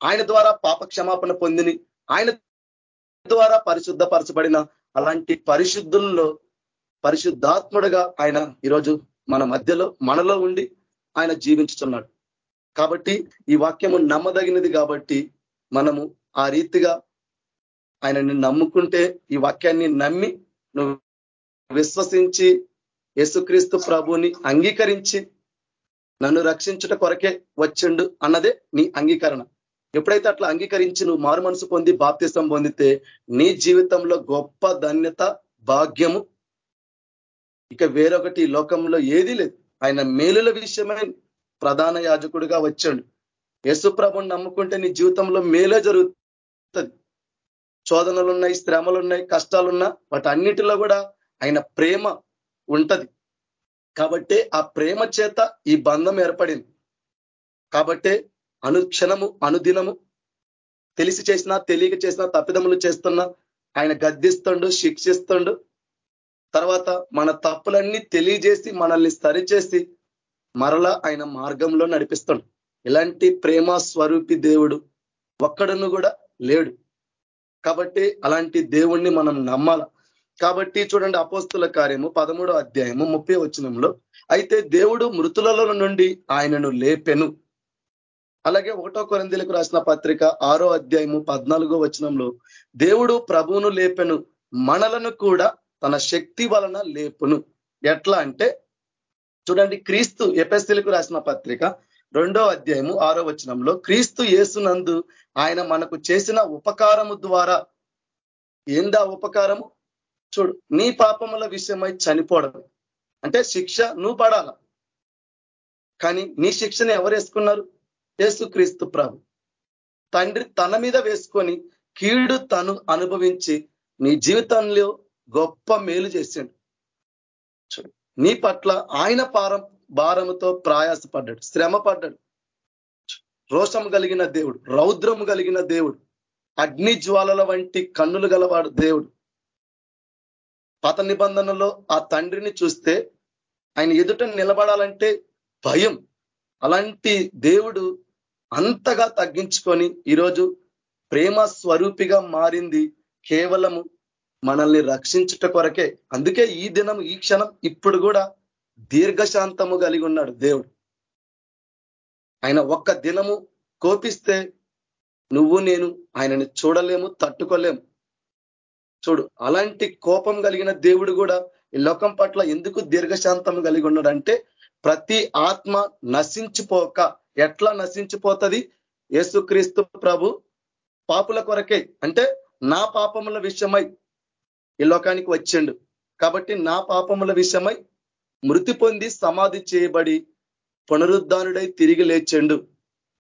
ఆయన ద్వారా పాప క్షమాపణ పొందిని ఆయన ద్వారా పరిశుద్ధపరచబడిన అలాంటి పరిశుద్ధుల్లో పరిశుద్ధాత్ముడుగా ఆయన ఈరోజు మన మధ్యలో మనలో ఉండి ఆయన జీవించుతున్నాడు కాబట్టి ఈ వాక్యము నమ్మదగినది కాబట్టి మనము ఆ రీతిగా ఆయనని నమ్ముకుంటే ఈ వాక్యాన్ని నమ్మి నువ్వు విశ్వసించి యేసుక్రీస్తు ప్రభుని అంగీకరించి నన్ను రక్షించుట కొరకే వచ్చిండు అన్నదే నీ అంగీకరణ. ఎప్పుడైతే అట్లా అంగీకరించి నువ్వు మారు మనసు పొంది బాప్తిసం పొందితే నీ జీవితంలో గొప్ప ధన్యత భాగ్యము. ఇక వేరొకటి లోకంలో ఏదీ లేదు. ఆయన మేలుల విషయమే ప్రధాన యాజకుడిగా వచ్చాడు. యశుప్రభుని నమ్ముకుంటే నీ జీవితంలో మేలే జరుగుతుంది. చోదనలు ఉన్నాయి శ్రమలు ఉన్నాయి కష్టాలున్నా వాటి అన్నిటిలో కూడా ఆయన ప్రేమ ఉంటది. కాబట్టే ఆ ప్రేమ చేత ఈ బంధం ఏర్పడింది. కాబట్టే అనుక్షణము అనుదినము తెలిసి చేసినా తెలియక చేసినా తప్పిదములు చేస్తున్నా ఆయన గద్దిస్తుండు శిక్షిస్తుండు. తర్వాత మన తప్పులన్నీ తెలియజేసి మనల్ని సరిచేసి మరలా ఆయన మార్గంలో నడిపిస్తుండు. ఇలాంటి ప్రేమ స్వరూపి దేవుడు ఒక్కడను కూడా లేడు. కాబట్టి అలాంటి దేవుణ్ణి మనం నమ్మాల? కాబట్టి చూడండి అపోస్తుల కార్యము పదమూడో అధ్యాయము ముప్పై వచనంలో అయితే దేవుడు మృతులలో నుండి ఆయనను లేపెను. అలాగే ఒకటో కొరందీలకు రాసిన పత్రిక ఆరో అధ్యాయము పద్నాలుగో వచనంలో దేవుడు ప్రభువును లేపెను మనలను కూడా తన శక్తి వలన లేపును. ఎట్లా అంటే చూడండి క్రీస్తు ఎపెస్తిలకు రాసిన పత్రిక రెండో అధ్యాయము ఆరో వచనంలో క్రీస్తు యేసునందు ఆయన మనకు చేసిన ఉపకారము ద్వారా. ఏందా ఉపకారము? చూడు నీ పాపముల విషయమై చనిపోవడం. అంటే శిక్ష నువ్వు పడాల? కానీ నీ శిక్షను ఎవరు వేసుకున్నారు? యేసుక్రీస్తు ప్రభు. తండ్రి తన మీద వేసుకొని కీడు తను అనుభవించి నీ జీవితంలో గొప్ప మేలు చేసిండు. నీ పట్ల ఆయన పారం భారముతో ప్రయాసపడ్డాడు శ్రమ పడ్డాడు రోషం కలిగిన దేవుడు రౌద్రము కలిగిన దేవుడు అగ్ని జ్వాలల వంటి కన్నులు గలవాడు దేవుడు. పత నిబంధనలో ఆ తండ్రిని చూస్తే ఆయన ఎదుట నిలబడాలంటే భయం. అలాంటి దేవుడు అంతగా తగ్గించుకొని ఈరోజు ప్రేమ స్వరూపిగా మారింది. కేవలము మనల్ని రక్షించుట కొరకే. అందుకే ఈ దినం ఈ క్షణం ఇప్పుడు కూడా దీర్ఘశాంతము కలిగి ఉన్నాడు దేవుడు. ఆయన ఒక్క దినము కోపిస్తే నువ్వు నేను ఆయనని చూడలేము తట్టుకోలేము. చూడు అలాంటి కోపం కలిగిన దేవుడు కూడా ఈ లోకం పట్ల ఎందుకు దీర్ఘశాంతం కలిగి ఉన్నాడంటే ప్రతి ఆత్మ నశించిపోక ఎట్లా నశించిపోతుంది? యేసుక్రీస్తు ప్రభు పాపుల కొరకే. అంటే నా పాపముల విషయమై ఈ లోకానికి వచ్చిండు. కాబట్టి నా పాపముల విషయమై మృతి పొంది సమాధి చేయబడి పునరుద్ధానుడై తిరిగి లేచిండు.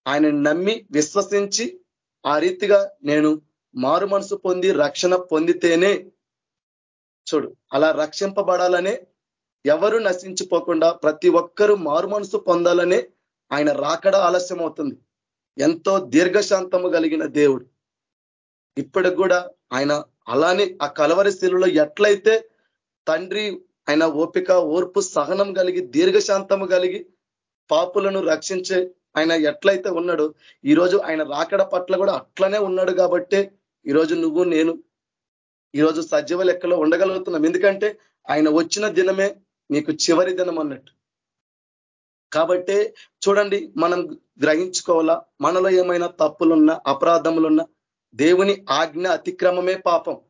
ఆయన నమ్మి విశ్వసించి ఆ రీతిగా నేను మారు మనసు పొంది రక్షణ పొందితేనే చూడు అలా రక్షింపబడాలనే ఎవరు నశించిపోకుండా ప్రతి ఒక్కరూ మారు మనసు పొందాలనే ఆయన రాకడ ఆలస్యం అవుతుంది ఎంతో దీర్ఘశాంతము కలిగిన దేవుడు. ఇప్పటికి కూడా ఆయన అలానే ఆ కలవరి శిలులో ఎట్లయితే తండ్రి ఆయన ఓపిక ఓర్పు సహనం కలిగి దీర్ఘశాంతము కలిగి పాపులను రక్షించే ఆయన ఎట్లయితే ఉన్నాడో ఈరోజు ఆయన రాకడ పట్ల కూడా అట్లనే ఉన్నాడు కాబట్టి ఈరోజు నువ్వు నేను ఈరోజు సజీవ లెక్కలో ఉండగలుగుతున్నాం. ఎందుకంటే ఆయన వచ్చిన దినమే నీకు చివరి దినం అన్నట్టు. కాబట్టి చూడండి మనం గ్రహించుకోవాలా మనలో ఏమైనా తప్పులున్నా అపరాధములున్నా దేవుని ఆజ్ఞ అతిక్రమమే పాపం.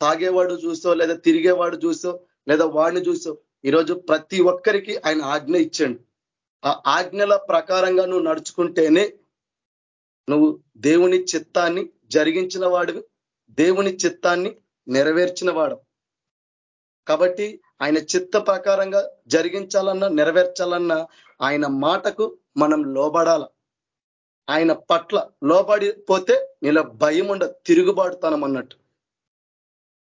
తాగేవాడు చూసో లేదా తిరిగేవాడు చూసో లేదా వాడిని చూసో ఈరోజు ప్రతి ఒక్కరికి ఆయన ఆజ్ఞ ఇచ్చాడు. ఆ ఆజ్ఞల ప్రకారంగా నువ్వు నడుచుకుంటేనే నువ్వు దేవుని చిత్తాన్ని జరిగించిన వాడివి దేవుని చిత్తాన్ని నెరవేర్చిన వాడు. కాబట్టి ఆయన చిత్త ప్రకారంగా జరిగించాలన్నా నెరవేర్చాలన్నా ఆయన మాటకు మనం లోబడాల. ఆయన పట్ల లోబడిపోతే నీలో భయం ఉండదు తిరుగుబాటుతానం అన్నట్టు.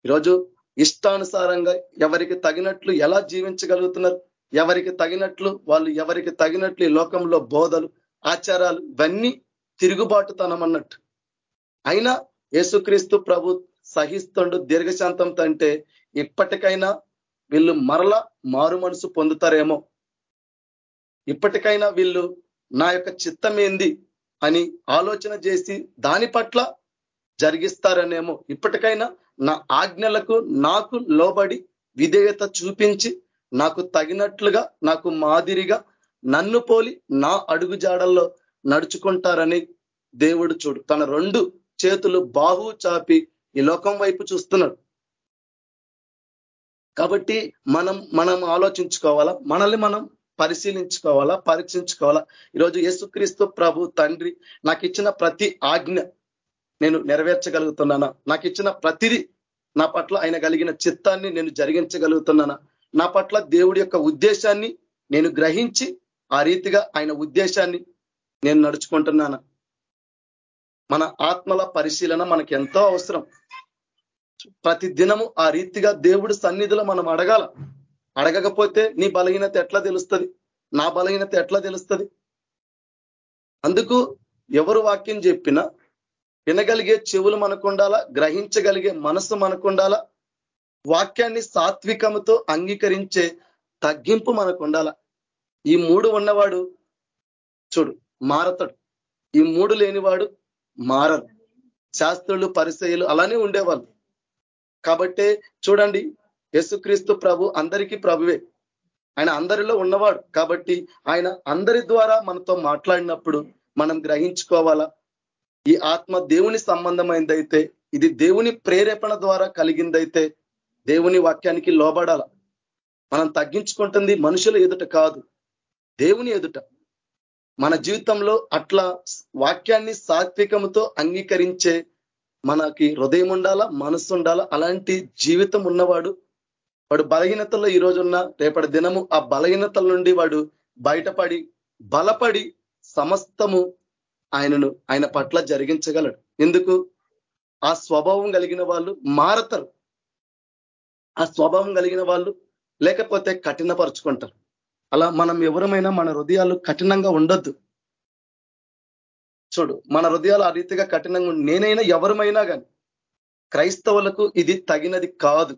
ఈరోజు ఇష్టానుసారంగా ఎవరికి తగినట్లు ఎలా జీవించగలుగుతున్నారు ఎవరికి తగినట్లు వాళ్ళు ఎవరికి తగినట్లు ఈ లోకంలో బోధలు ఆచారాలు ఇవన్నీ తిరుగుబాటుతనం అన్నట్టు. అయినా యేసుక్రీస్తు ప్రభు సహిస్తుండు దీర్ఘశాంతంతో అంటే ఇప్పటికైనా వీళ్ళు మరల మారు మనసు పొందుతారేమో. ఇప్పటికైనా వీళ్ళు నా యొక్క చిత్తం ఏంది అని ఆలోచన చేసి దాని పట్ల జరిగిస్తారనేమో. ఇప్పటికైనా నా ఆజ్ఞలకు నాకు లోబడి విధేయత చూపించి నాకు తగినట్లుగా నాకు మాదిరిగా నన్ను పోలి నా అడుగు జాడల్లో నడుచుకుంటారని దేవుడు చూడు. తన రెండు చేతులు బాహు చాపి ఈ లోకం వైపు చూస్తున్నాడు. కాబట్టి మనం మనం ఆలోచించుకోవాలా? మనల్ని మనం పరిశీలించుకోవాలా? పరీక్షించుకోవాలా? ఈరోజు యేసుక్రీస్తు ప్రభు తండ్రి నాకు ఇచ్చిన ప్రతి ఆజ్ఞ నేను నెరవేర్చగలుగుతున్నానా? నాకు ఇచ్చిన ప్రతిదీ నా పట్ల ఆయన కలిగిన చిత్తాన్ని నేను జరిగించగలుగుతున్నానా? నా పట్ల దేవుడి యొక్క ఉద్దేశాన్ని నేను గ్రహించి ఆ రీతిగా ఆయన ఉద్దేశాన్ని నేను నడుచుకుంటున్నానా? మన ఆత్మల పరిశీలన మనకి ఎంతో అవసరం. ప్రతి దినము ఆ రీతిగా దేవుడి సన్నిధిలో మనం అడగాల. అడగకపోతే నీ బలహీనత ఎట్లా తెలుస్తుంది? నా బలహీనత ఎట్లా తెలుస్తుంది? అందుకు ఎవరు వాక్యం చెప్పినా వినగలిగే చెవులు మనకుండాలా గ్రహించగలిగే మనసు మనకుండాలా వాక్యాన్ని సాత్వికముతో అంగీకరించే తగ్గింపు మనకుండాల. ఈ మూడు ఉన్నవాడు చూడు మారతడు. ఈ మూడు లేనివాడు మారరు. శాస్త్రులు పరిచయులు అలానే ఉండేవాళ్ళు. కాబట్టే చూడండి యేసుక్రీస్తు ప్రభు అందరికీ ప్రభువే. ఆయన అందరిలో ఉన్నవాడు. కాబట్టి ఆయన అందరి ద్వారా మనతో మాట్లాడినప్పుడు మనం గ్రహించుకోవాలా? ఈ ఆత్మ దేవుని సంబంధమైందైతే ఇది దేవుని ప్రేరేపణ ద్వారా కలిగిందైతే దేవుని వాక్యానికి లోబడాల? మనం తగ్గించుకుంటుంది మనుషుల ఎదుట కాదు దేవుని ఎదుట. మన జీవితంలో అట్లా వాక్యాన్ని సాత్వికముతో అంగీకరించే మనకి హృదయం ఉండాలా మనసు ఉండాలా అలాంటి జీవితం ఉన్నవాడు వాడు బలహీనతల్లో ఈ రోజున్న రేపటి దినము ఆ బలహీనతల నుండి వాడు బయటపడి బలపడి సమస్తము ఆయనను ఆయన పట్ల జరిగించగలడు. ఎందుకు? ఆ స్వభావం కలిగిన వాళ్ళు మారతారు. ఆ స్వభావం కలిగిన వాళ్ళు లేకపోతే కఠినపరుచుకుంటారు. అలా మనం ఎవరమైనా మన హృదయాలు కఠినంగా ఉండొద్దు. చూడు మన హృదయాలు ఆ రీతిగా కఠినంగా నేనైనా ఎవరమైనా కానీ క్రైస్తవులకు ఇది తగినది కాదు.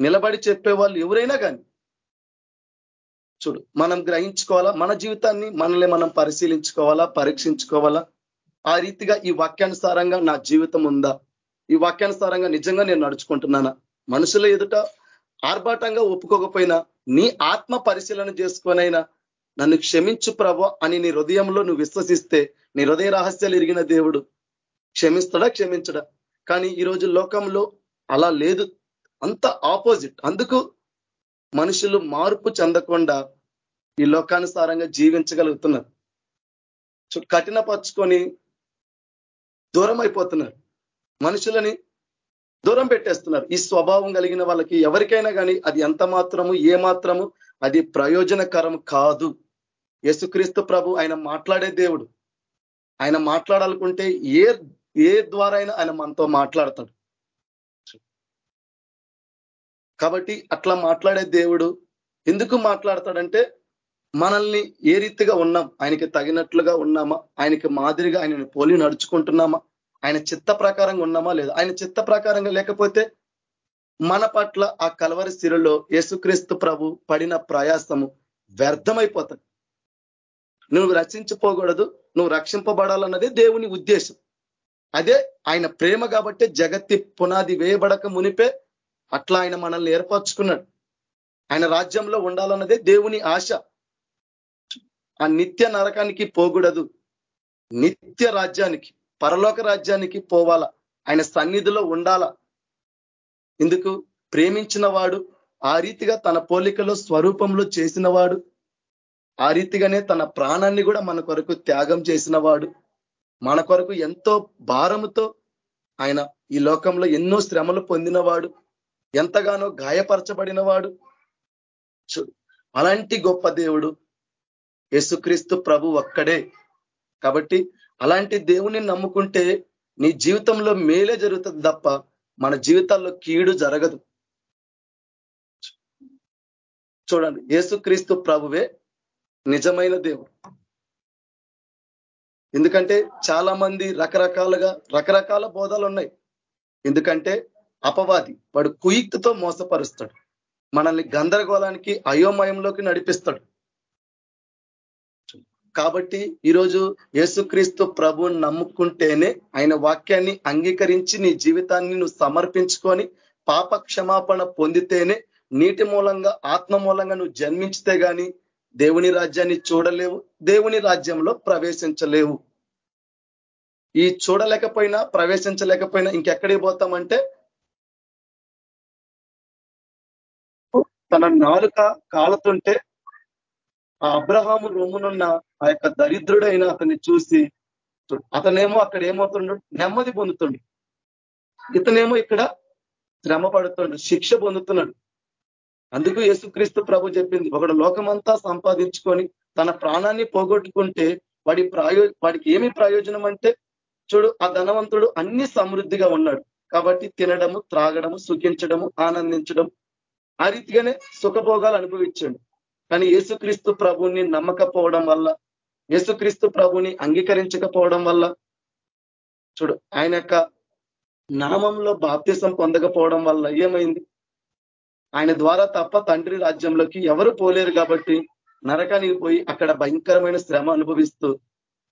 నిలబడి చెప్పే వాళ్ళు ఎవరైనా కానీ చూడు మనం గ్రహించుకోవాలా? మన జీవితాన్ని మనల్ని మనం పరిశీలించుకోవాలా? పరీక్షించుకోవాలా? ఆ రీతిగా ఈ వాక్యానుసారంగా నా జీవితం ఉందా? ఈ వాక్యానుసారంగా నిజంగా నేను నడుచుకుంటున్నానా? మనుషుల ఎదుట ఆర్భాటంగా ఒప్పుకోకపోయినా నీ ఆత్మ పరిశీలన చేసుకొనైనా నన్ను క్షమించు ప్రభ అని నీ హృదయంలో నువ్వు విశ్వసిస్తే నీ హృదయ రహస్యాలు ఎరిగిన దేవుడు. క్షమిస్తాడా? క్షమించడా? కానీ ఈరోజు లోకంలో అలా లేదు. అంత ఆపోజిట్. అందుకు మనుషులు మార్పు చెందకుండా ఈ లోకానుసారంగా జీవించగలుగుతున్నారు. కఠినపరుచుకొని దూరం అయిపోతున్నారు మనుషులని దూరం పెట్టేస్తున్నారు. ఈ స్వభావం కలిగిన వాళ్ళకి ఎవరికైనా కానీ అది ఎంత మాత్రము ఏ మాత్రము అది ప్రయోజనకరం కాదు. యేసుక్రీస్తు ప్రభు ఆయన మాట్లాడే దేవుడు. ఆయన మాట్లాడాలనుకుంటే ఏ ఏ ద్వారా అయినా ఆయన మనతో మాట్లాడతాడు. కాబట్టి అట్లా మాట్లాడే దేవుడు ఎందుకు మాట్లాడతాడంటే మనల్ని ఏ రీతిగా ఉన్నాం? ఆయనకి తగినట్లుగా ఉన్నామా? ఆయనకి మాదిరిగా ఆయనని పోలి నడుచుకుంటున్నామా? ఆయన చిత్త ప్రకారంగా ఉన్నామా లేదా? ఆయన చిత్త ప్రకారంగా లేకపోతే మన పట్ల ఆ కలవరి స్థిరలో యేసుక్రీస్తు ప్రభు పడిన ప్రయాసము వ్యర్థమైపోతుంది. నువ్వు రచించిపోకూడదు నువ్వు రక్షింపబడాలన్నదే దేవుని ఉద్దేశం. అదే ఆయన ప్రేమ కాబట్టి జగత్తి పునాది వేయబడక మునిపే అట్లా ఆయన మనల్ని ఏర్పరచుకున్నాడు. ఆయన రాజ్యంలో ఉండాలన్నదే దేవుని ఆశ. ఆ నిత్య నరకానికి పోకూడదు. నిత్య రాజ్యానికి. పరలోక రాజ్యానికి పోవాల? ఆయన సన్నిధిలో ఉండాల? ఎందుకు ప్రేమించిన వాడు ఆ రీతిగా తన పోలికలో స్వరూపంలో చేసిన వాడు ఆ రీతిగానే తన ప్రాణాన్ని కూడా మన కొరకు త్యాగం చేసిన వాడు మన కొరకు ఎంతో భారముతో ఆయన ఈ లోకంలో ఎన్నో శ్రమలు పొందినవాడు ఎంతగానో గాయపరచబడిన వాడు అలాంటి గొప్ప దేవుడు యేసుక్రీస్తు ప్రభు ఒక్కడే. కాబట్టి అలాంటి దేవుని నమ్ముకుంటే నీ జీవితంలో మేలే జరుగుతుంది తప్ప మన జీవితాల్లో కీడు జరగదు. చూడండి యేసుక్రీస్తు ప్రభువే నిజమైన దేవుడు. ఎందుకంటే చాలా మంది రకరకాలుగా రకరకాల బోధాలు ఉన్నాయి ఎందుకంటే అపవాది వాడు కుయుక్తితో మోసపరుస్తాడు. మనల్ని గందరగోళానికి అయోమయంలోకి నడిపిస్తాడు. కాబట్టి ఈరోజు యేసుక్రీస్తు ప్రభుని నమ్ముకుంటేనే ఆయన వాక్యాన్ని అంగీకరించి నీ జీవితాన్ని నువ్వు సమర్పించుకొని పాప క్షమాపణ పొందితేనే నీటి మూలంగా ఆత్మ మూలంగా నువ్వు జన్మించితే గాని దేవుని రాజ్యాన్ని చూడలేవు దేవుని రాజ్యంలో ప్రవేశించలేవు. ఈ చూడలేకపోయినా ప్రవేశించలేకపోయినా ఇంకెక్కడికి పోతామంటే? తన నాలుక కాలుతుంటే ఆ అబ్రహాము రొమ్మునున్న ఆ యొక్క దరిద్రుడైన అతన్ని చూసి అతనేమో అక్కడ ఏమవుతుండు? నెమ్మది పొందుతుండు. ఇతనేమో ఇక్కడ శ్రమ పడుతుండు శిక్ష పొందుతున్నాడు. అందుకు యేసుక్రీస్తు ప్రభు చెప్పింది ఒకడు లోకమంతా సంపాదించుకొని తన ప్రాణాన్ని పోగొట్టుకుంటే వాడి ప్రయో వాడికి ఏమి ప్రయోజనం అంటే చూడు ఆ ధనవంతుడు అన్ని సమృద్ధిగా ఉన్నాడు. కాబట్టి తినడము త్రాగడము సుఖించడము ఆనందించడం ఆ రీతిగానే సుఖభోగాలు అనుభవించాడు. కానీ యేసుక్రీస్తు ప్రభుని నమ్మకపోవడం వల్ల యేసుక్రీస్తు ప్రభుని అంగీకరించకపోవడం వల్ల చూడు ఆయన యొక్క నామంలో బాప్తిసం పొందకపోవడం వల్ల ఏమైంది? ఆయన ద్వారా తప్ప తండ్రి రాజ్యంలోకి ఎవరు పోలేరు కాబట్టి నరకానికి పోయి అక్కడ భయంకరమైన శ్రమ అనుభవిస్తూ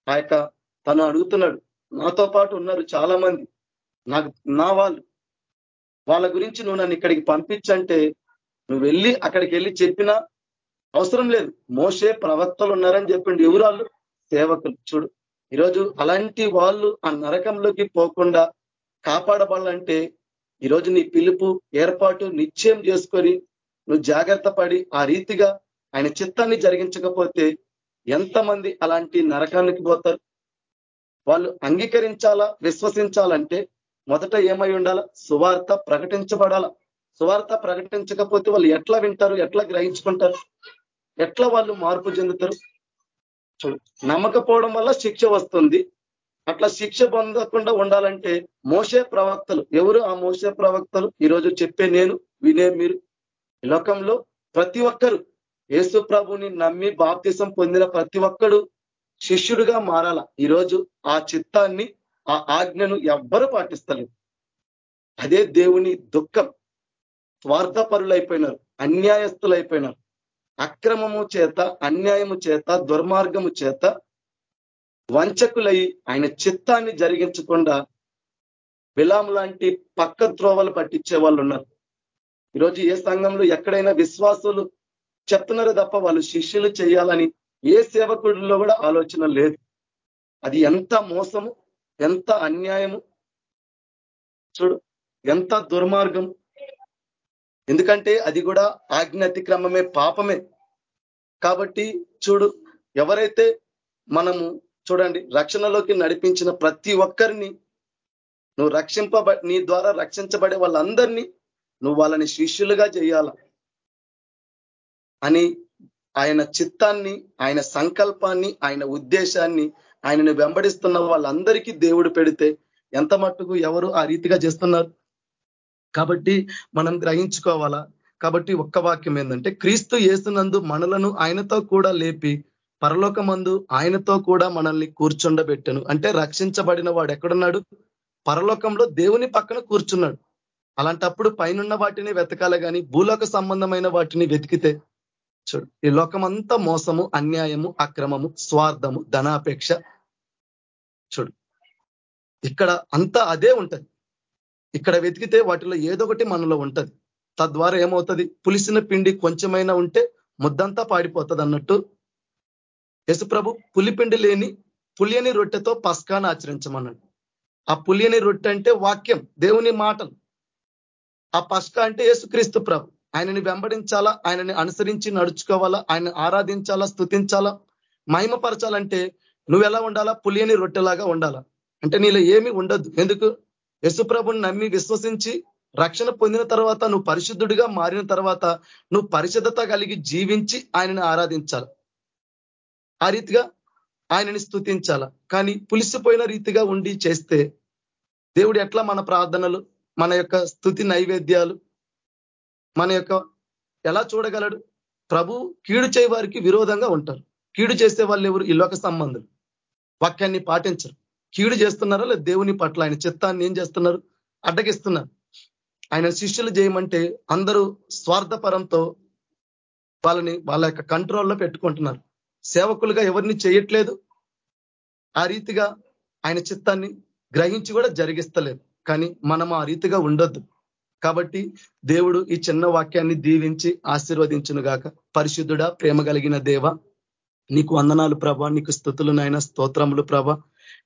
ఆ తను అడుగుతున్నాడు నాతో పాటు ఉన్నారు చాలా మంది నాకు నా వాళ్ళు. వాళ్ళ గురించి నువ్వు నన్ను ఇక్కడికి పంపించంటే నువ్వు వెళ్ళి అక్కడికి వెళ్ళి చెప్పినా అవసరం లేదు. మోసే ప్రవక్తలు ఉన్నారని చెప్పిండు. ఎవరాళ్ళు? సేవకులు. చూడు ఈరోజు అలాంటి వాళ్ళు ఆ నరకంలోకి పోకుండా కాపాడబడాలంటే ఈరోజు నీ పిలుపు ఏర్పాటు నిశ్చయం చేసుకొని నువ్వు జాగ్రత్త పడి ఆ రీతిగా ఆయన చిత్తాన్ని జరిగించకపోతే ఎంతమంది అలాంటి నరకానికి పోతారు? వాళ్ళు అంగీకరించాలా? విశ్వసించాలంటే మొదట ఏమై ఉండాలా? సువార్త ప్రకటించబడాలా? సువార్త ప్రకటించకపోతే వాళ్ళు ఎట్లా వింటారు? ఎట్లా గ్రహించుకుంటారు? ఎట్లా వాళ్ళు మార్పు చెందుతారు? చూడు నమ్మకపోవడం వల్ల శిక్ష వస్తుంది. అట్లా శిక్ష పొందకుండా ఉండాలంటే మోసే ప్రవక్తలు ఎవరు ఆ మోసే ప్రవక్తలు? ఈరోజు చెప్పే నేను వినే మీరు. లోకంలో ప్రతి ఒక్కరు యేసు ప్రభుని నమ్మి బాప్తిసం పొందిన ప్రతి ఒక్కడు శిష్యుడిగా మారాల? ఈరోజు ఆ చిత్తాన్ని ఆ ఆజ్ఞను ఎవ్వరు పాటిస్తలేరు. అదే దేవుని దుఃఖం. స్వార్థపరులైపోయినారు అన్యాయస్తులైపోయినారు. అక్రమము చేత అన్యాయము చేత దుర్మార్గము చేత వంచకులై ఆయన చిత్తాన్ని జరిగించకుండా విలాం లాంటి పక్క త్రోవలు పట్టించే వాళ్ళు ఉన్నారు. ఈరోజు ఏ సంఘంలో ఎక్కడైనా విశ్వాసులు చెప్తున్నారు తప్ప వాళ్ళు శిష్యులు చేయాలని ఏ సేవకుడిలో కూడా ఆలోచన లేదు. అది ఎంత మోసము ఎంత అన్యాయము చూడు ఎంత దుర్మార్గం ఎందుకంటే అది కూడా ఆజ్ఞ అతిక్రమమే పాపమే. కాబట్టి చూడు ఎవరైతే మనము చూడండి రక్షణలోకి నడిపించిన ప్రతి ఒక్కరిని నువ్వు రక్షింప నీ ద్వారా రక్షించబడే వాళ్ళందరినీ నువ్వు వాళ్ళని శిష్యులుగా చేయాల? అని ఆయన చిత్తాన్ని ఆయన సంకల్పాన్ని ఆయన ఉద్దేశాన్ని ఆయనను వెంబడిస్తున్న వాళ్ళందరికీ దేవుడు పెడితే ఎంత మట్టుకు ఎవరు ఆ రీతిగా చేస్తున్నారు? కాబట్టి మనం గ్రహించుకోవాలా? కాబట్టి ఒక్క వాక్యం ఏంటంటే క్రీస్తు ఏసునందు మనలను ఆయనతో కూడా లేపి పరలోకమందు ఆయనతో కూడా మనల్ని కూర్చుండబెట్టను. అంటే రక్షించబడిన వాడు ఎక్కడున్నాడు? పరలోకంలో దేవుని పక్కన కూర్చున్నాడు. అలాంటప్పుడు పైనున్న వాటిని వెతకాలి కానీ భూలోక సంబంధమైన వాటిని వెతికితే చూడు ఈ లోకమంతా మోసము అన్యాయము అక్రమము స్వార్థము ధనాపేక్ష చూడు. ఇక్కడ అంతా అదే ఉంటది. ఇక్కడ వెతికితే వాటిలో ఏదో ఒకటి మనలో ఉంటది. తద్వారా ఏమవుతుంది? పులిసిన పిండి కొంచెమైనా ఉంటే ముద్దంతా పాడిపోతుంది అన్నట్టు. యశుప్రభు పులిపిండి లేని పులియని రొట్టెతో పస్కాను ఆచరించమన్నాడు. ఆ పులియని రొట్టె అంటే వాక్యం దేవుని మాటలు. ఆ పస్కా అంటే యేసుక్రీస్తు ప్రభు. ఆయనని వెంబడించాలా? ఆయనని అనుసరించి నడుచుకోవాలా? ఆయన ఆరాధించాలా? స్థుతించాలా మహిమపరచాలంటే నువ్వు ఎలా ఉండాలా? పులియని రొట్టెలాగా ఉండాలా. అంటే నీలో ఏమి ఉండదు. ఎందుకు? యశుప్రభుని నమ్మి విశ్వసించి రక్షణ పొందిన తర్వాత నువ్వు పరిశుద్ధుడిగా మారిన తర్వాత నువ్వు పరిశుద్ధత కలిగి జీవించి ఆయనని ఆరాధించాలి. ఆ రీతిగా ఆయనని స్థుతించాల కానీ పులిసిపోయిన రీతిగా ఉండి చేస్తే దేవుడు ఎట్లా మన ప్రార్థనలు మన యొక్క స్థుతి నైవేద్యాలు మన యొక్క ఎలా చూడగలడు? ప్రభు కీడు చేయ వారికి విరోధంగా ఉంటారు. కీడు చేసే వాళ్ళు ఎవరు ఈ లోక సంబంధులు. వాక్యాన్ని పాటించరు. కీడు చేస్తున్నారా? లేదా దేవుని పట్ల ఆయన చిత్తాన్ని ఏం చేస్తున్నారు? అడ్డగిస్తున్నారు. ఆయన శిష్యులు చేయమంటే అందరూ స్వార్థపరంతో వాళ్ళని వాళ్ళ యొక్క కంట్రోల్లో పెట్టుకుంటున్నారు. సేవకులుగా ఎవరిని చేయట్లేదు. ఆ రీతిగా ఆయన చిత్తాన్ని గ్రహించి కూడా జరిగిస్తలేదు. కానీ మనం ఆ రీతిగా ఉండొద్దు. కాబట్టి దేవుడు ఈ చిన్న వాక్యాన్ని దీవించి ఆశీర్వదించును గాక. పరిశుద్ధుడా ప్రేమ కలిగిన దేవ నీకు వందనాలు ప్రభ నీకు స్థుతులు నాయన స్తోత్రములు ప్రభ.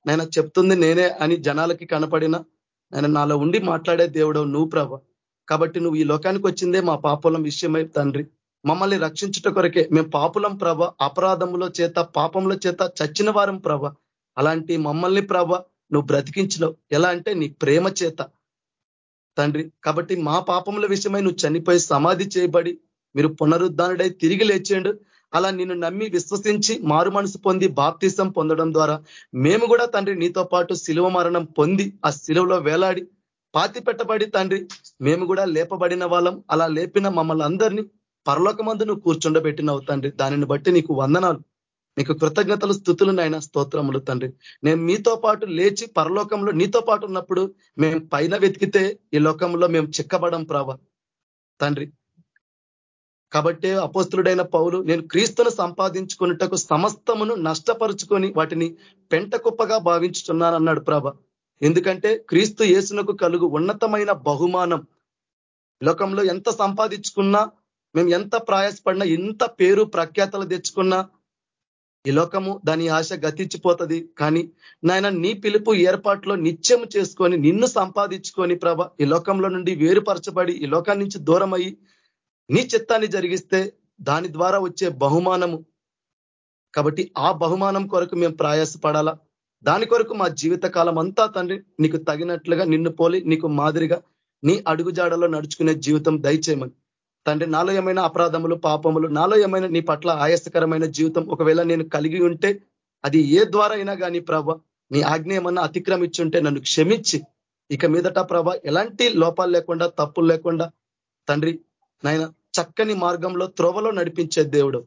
నేను చెప్తుంది నేనే అని జనాలకి కనపడిన నేను నాలో ఉండి మాట్లాడే దేవుడు నువ్వు ప్రభ. కాబట్టి నువ్వు ఈ లోకానికి వచ్చిందే మా పాపలం విషయమై తండ్రి. మమ్మల్ని రక్షించుట కొరకే మేము పాపులం ప్రభ అపరాధముల చేత పాపముల చేత చచ్చిన వారం ప్రభ. అలాంటి మమ్మల్ని ప్రభ నువ్వు బ్రతికించలో ఎలా అంటే నీ ప్రేమ చేత. తండ్రి కాబట్టి మా పాపముల విషయమై నువ్వు చనిపోయి సమాధి చేయబడి మీరు పునరుద్ధానుడై తిరిగి లేచేయండు. అలా నిన్ను నమ్మి విశ్వసించి మారు మనసు పొంది బాప్తీసం పొందడం ద్వారా మేము కూడా తండ్రి నీతో పాటు శిలువ మరణం పొంది ఆ శిలువలో వేలాడి పాతి పెట్టబడి తండ్రి మేము కూడా లేపబడిన వాళ్ళం. అలా లేపిన మమ్మల్ని అందరినీ పరలోకమందు నువ్వు కూర్చుండబెట్టినవు తండ్రి. దానిని బట్టి నీకు వందనాలు. నీకు కృతజ్ఞతలు స్థుతులు నాయన స్తోత్రములు తండ్రి. నేను మీతో పాటు లేచి పరలోకంలో నీతో పాటు ఉన్నప్పుడు మేము పైన వెతికితే ఈ లోకంలో మేము చిక్కబడం ప్రావ. తండ్రి కాబట్టే అపోస్తుడైన పౌలు నేను క్రీస్తును సంపాదించుకున్నటకు సమస్తమును నష్టపరుచుకొని వాటిని పెంట కుప్పగా భావించుతున్నానన్నాడు ప్రభ. ఎందుకంటే క్రీస్తు యేసునకు కలుగు ఉన్నతమైన బహుమానం. లోకంలో ఎంత సంపాదించుకున్నా మేము ఎంత ప్రయాసపడినా ఎంత పేరు ప్రఖ్యాతలు తెచ్చుకున్నా ఈ లోకము దాని ఆశ గతించిపోతుంది. కానీ నాయన నీ పిలుపు ఏర్పాట్లో నిత్యం చేసుకొని నిన్ను సంపాదించుకొని ప్రభ ఈ లోకంలో నుండి వేరుపరచబడి ఈ లోకాన్ని నుంచి దూరం నీ చిత్తాన్ని జరిగిస్తే దాని ద్వారా వచ్చే బహుమానము. కాబట్టి ఆ బహుమానం కొరకు మేము ప్రయాసపడాలా? దాని కొరకు మా జీవిత కాలం అంతా తండ్రి నీకు తగినట్లుగా నిన్ను పోలి నీకు మాదిరిగా నీ అడుగుజాడలో నడుచుకునే జీవితం దయచేయమని. తండ్రి నాలో ఏమైనా అపరాధములు పాపములు నాలో ఏమైనా నీ పట్ల ఆయాసకరమైన జీవితం ఒకవేళ నేను కలిగి ఉంటే అది ఏ ద్వారా అయినా కానీ ప్రభ నీ ఆజ్ఞ ఏమన్నా అతిక్రమించుంటే నన్ను క్షమించి. ఇక మీదట ప్రభ ఎలాంటి లోపాలు లేకుండా తప్పులు లేకుండా తండ్రి నాయన చక్కని మార్గంలో త్రోవలో నడిపించే దేవుడు.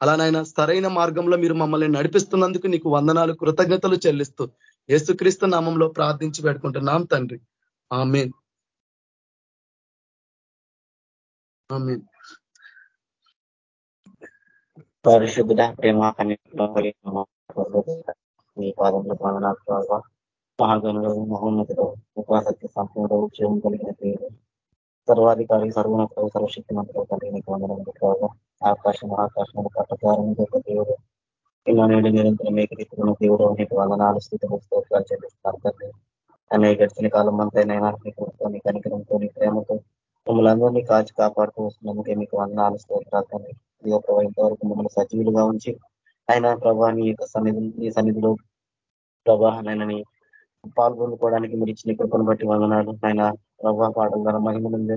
అలానైనా సరైన మార్గంలో మీరు మమ్మల్ని నడిపిస్తున్నందుకు నీకు వందనాలు కృతజ్ఞతలు చెల్లిస్తూ యేసుక్రీస్తు నామంలో ప్రార్థించి పెట్టుకుంటున్నాం తండ్రి. ఆమెన్. పరిశుద్ధ ప్రేమ మీ పాదంలో ఉపాసక్తి సంపూర్ణ ఉద్యోగం కలిగిన పేరు సర్వాధికారి సర్వోన్నత సర్వశక్తి మంత్రులు తండ్రి నీకు వందనములు ప్రభావ ఆకాశం ఆకాశం పట్టద్వారం దేవుడు ఇలా నేడు నిరంతరం ఏకరీతున్న దేవుడు నీకు వందనాలు స్థితి స్తోత్రాలు చెల్లిస్తున్నారు తండ్రి. అనేక గడిచిన కాలం అంతైనా నైనా నీ కనికరంతో నీ ప్రేమతో మమ్మల్ని అందరినీ కాచి కాపాడుతూ వస్తున్నందుకే మీకు వందనాలు స్తోత్రాలు తండ్రి. ఈ యొక్క ఇంతవరకు మమ్మల్ని సజీవులుగా ఉంచి ఆయన ప్రభా నీ యొక్క సన్నిధి నీ సన్నిధిలో ప్రభా ఆయన పాల్గొనుకోవడానికి మీరు ఇచ్చిన కృపను బట్టి వందనాలు. ఆయన ప్రభా పాటల ద్వారా మహిమనుంది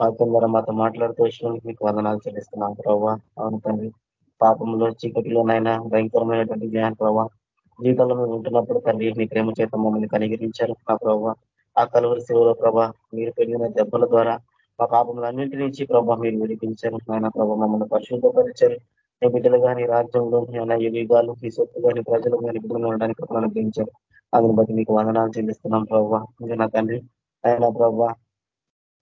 పాటల ద్వారా మాతో మాట్లాడుతూ వచ్చినందుకు మీకు వందనాలు చెల్లిస్తున్నాం. ప్రభా అవును తండ్రి. పాపంలో చీకటిలోనైనా భయంకరమైనటువంటి జ్ఞాన ప్రభావ జీవితంలో మేము ఉంటున్నప్పుడు తండ్రి మీ ప్రేమ చేత మమ్మల్ని కనిగరించారు నా ప్రభావ ఆ కలువరి శివులో ప్రభా మీరు పెరిగిన దెబ్బల ద్వారా మా పాపములన్నింటి నుంచి ప్రభావ మీరు విడిపించారు. నాయన ప్రభావ మమ్మల్ని పరిశుద్ధపరిచారు. నీ బిడ్డలు కానీ రాజ్యంలో యుగాలు మీ సొత్తు కానీ ప్రజలు కానీ బిడ్డలు ఉండడానికి అనుగ్రహించారు అందుని బట్టి మీకు వందనాలు చెల్లిస్తున్నాం ప్రభావ నా తండ్రి ఆయన ప్రభావ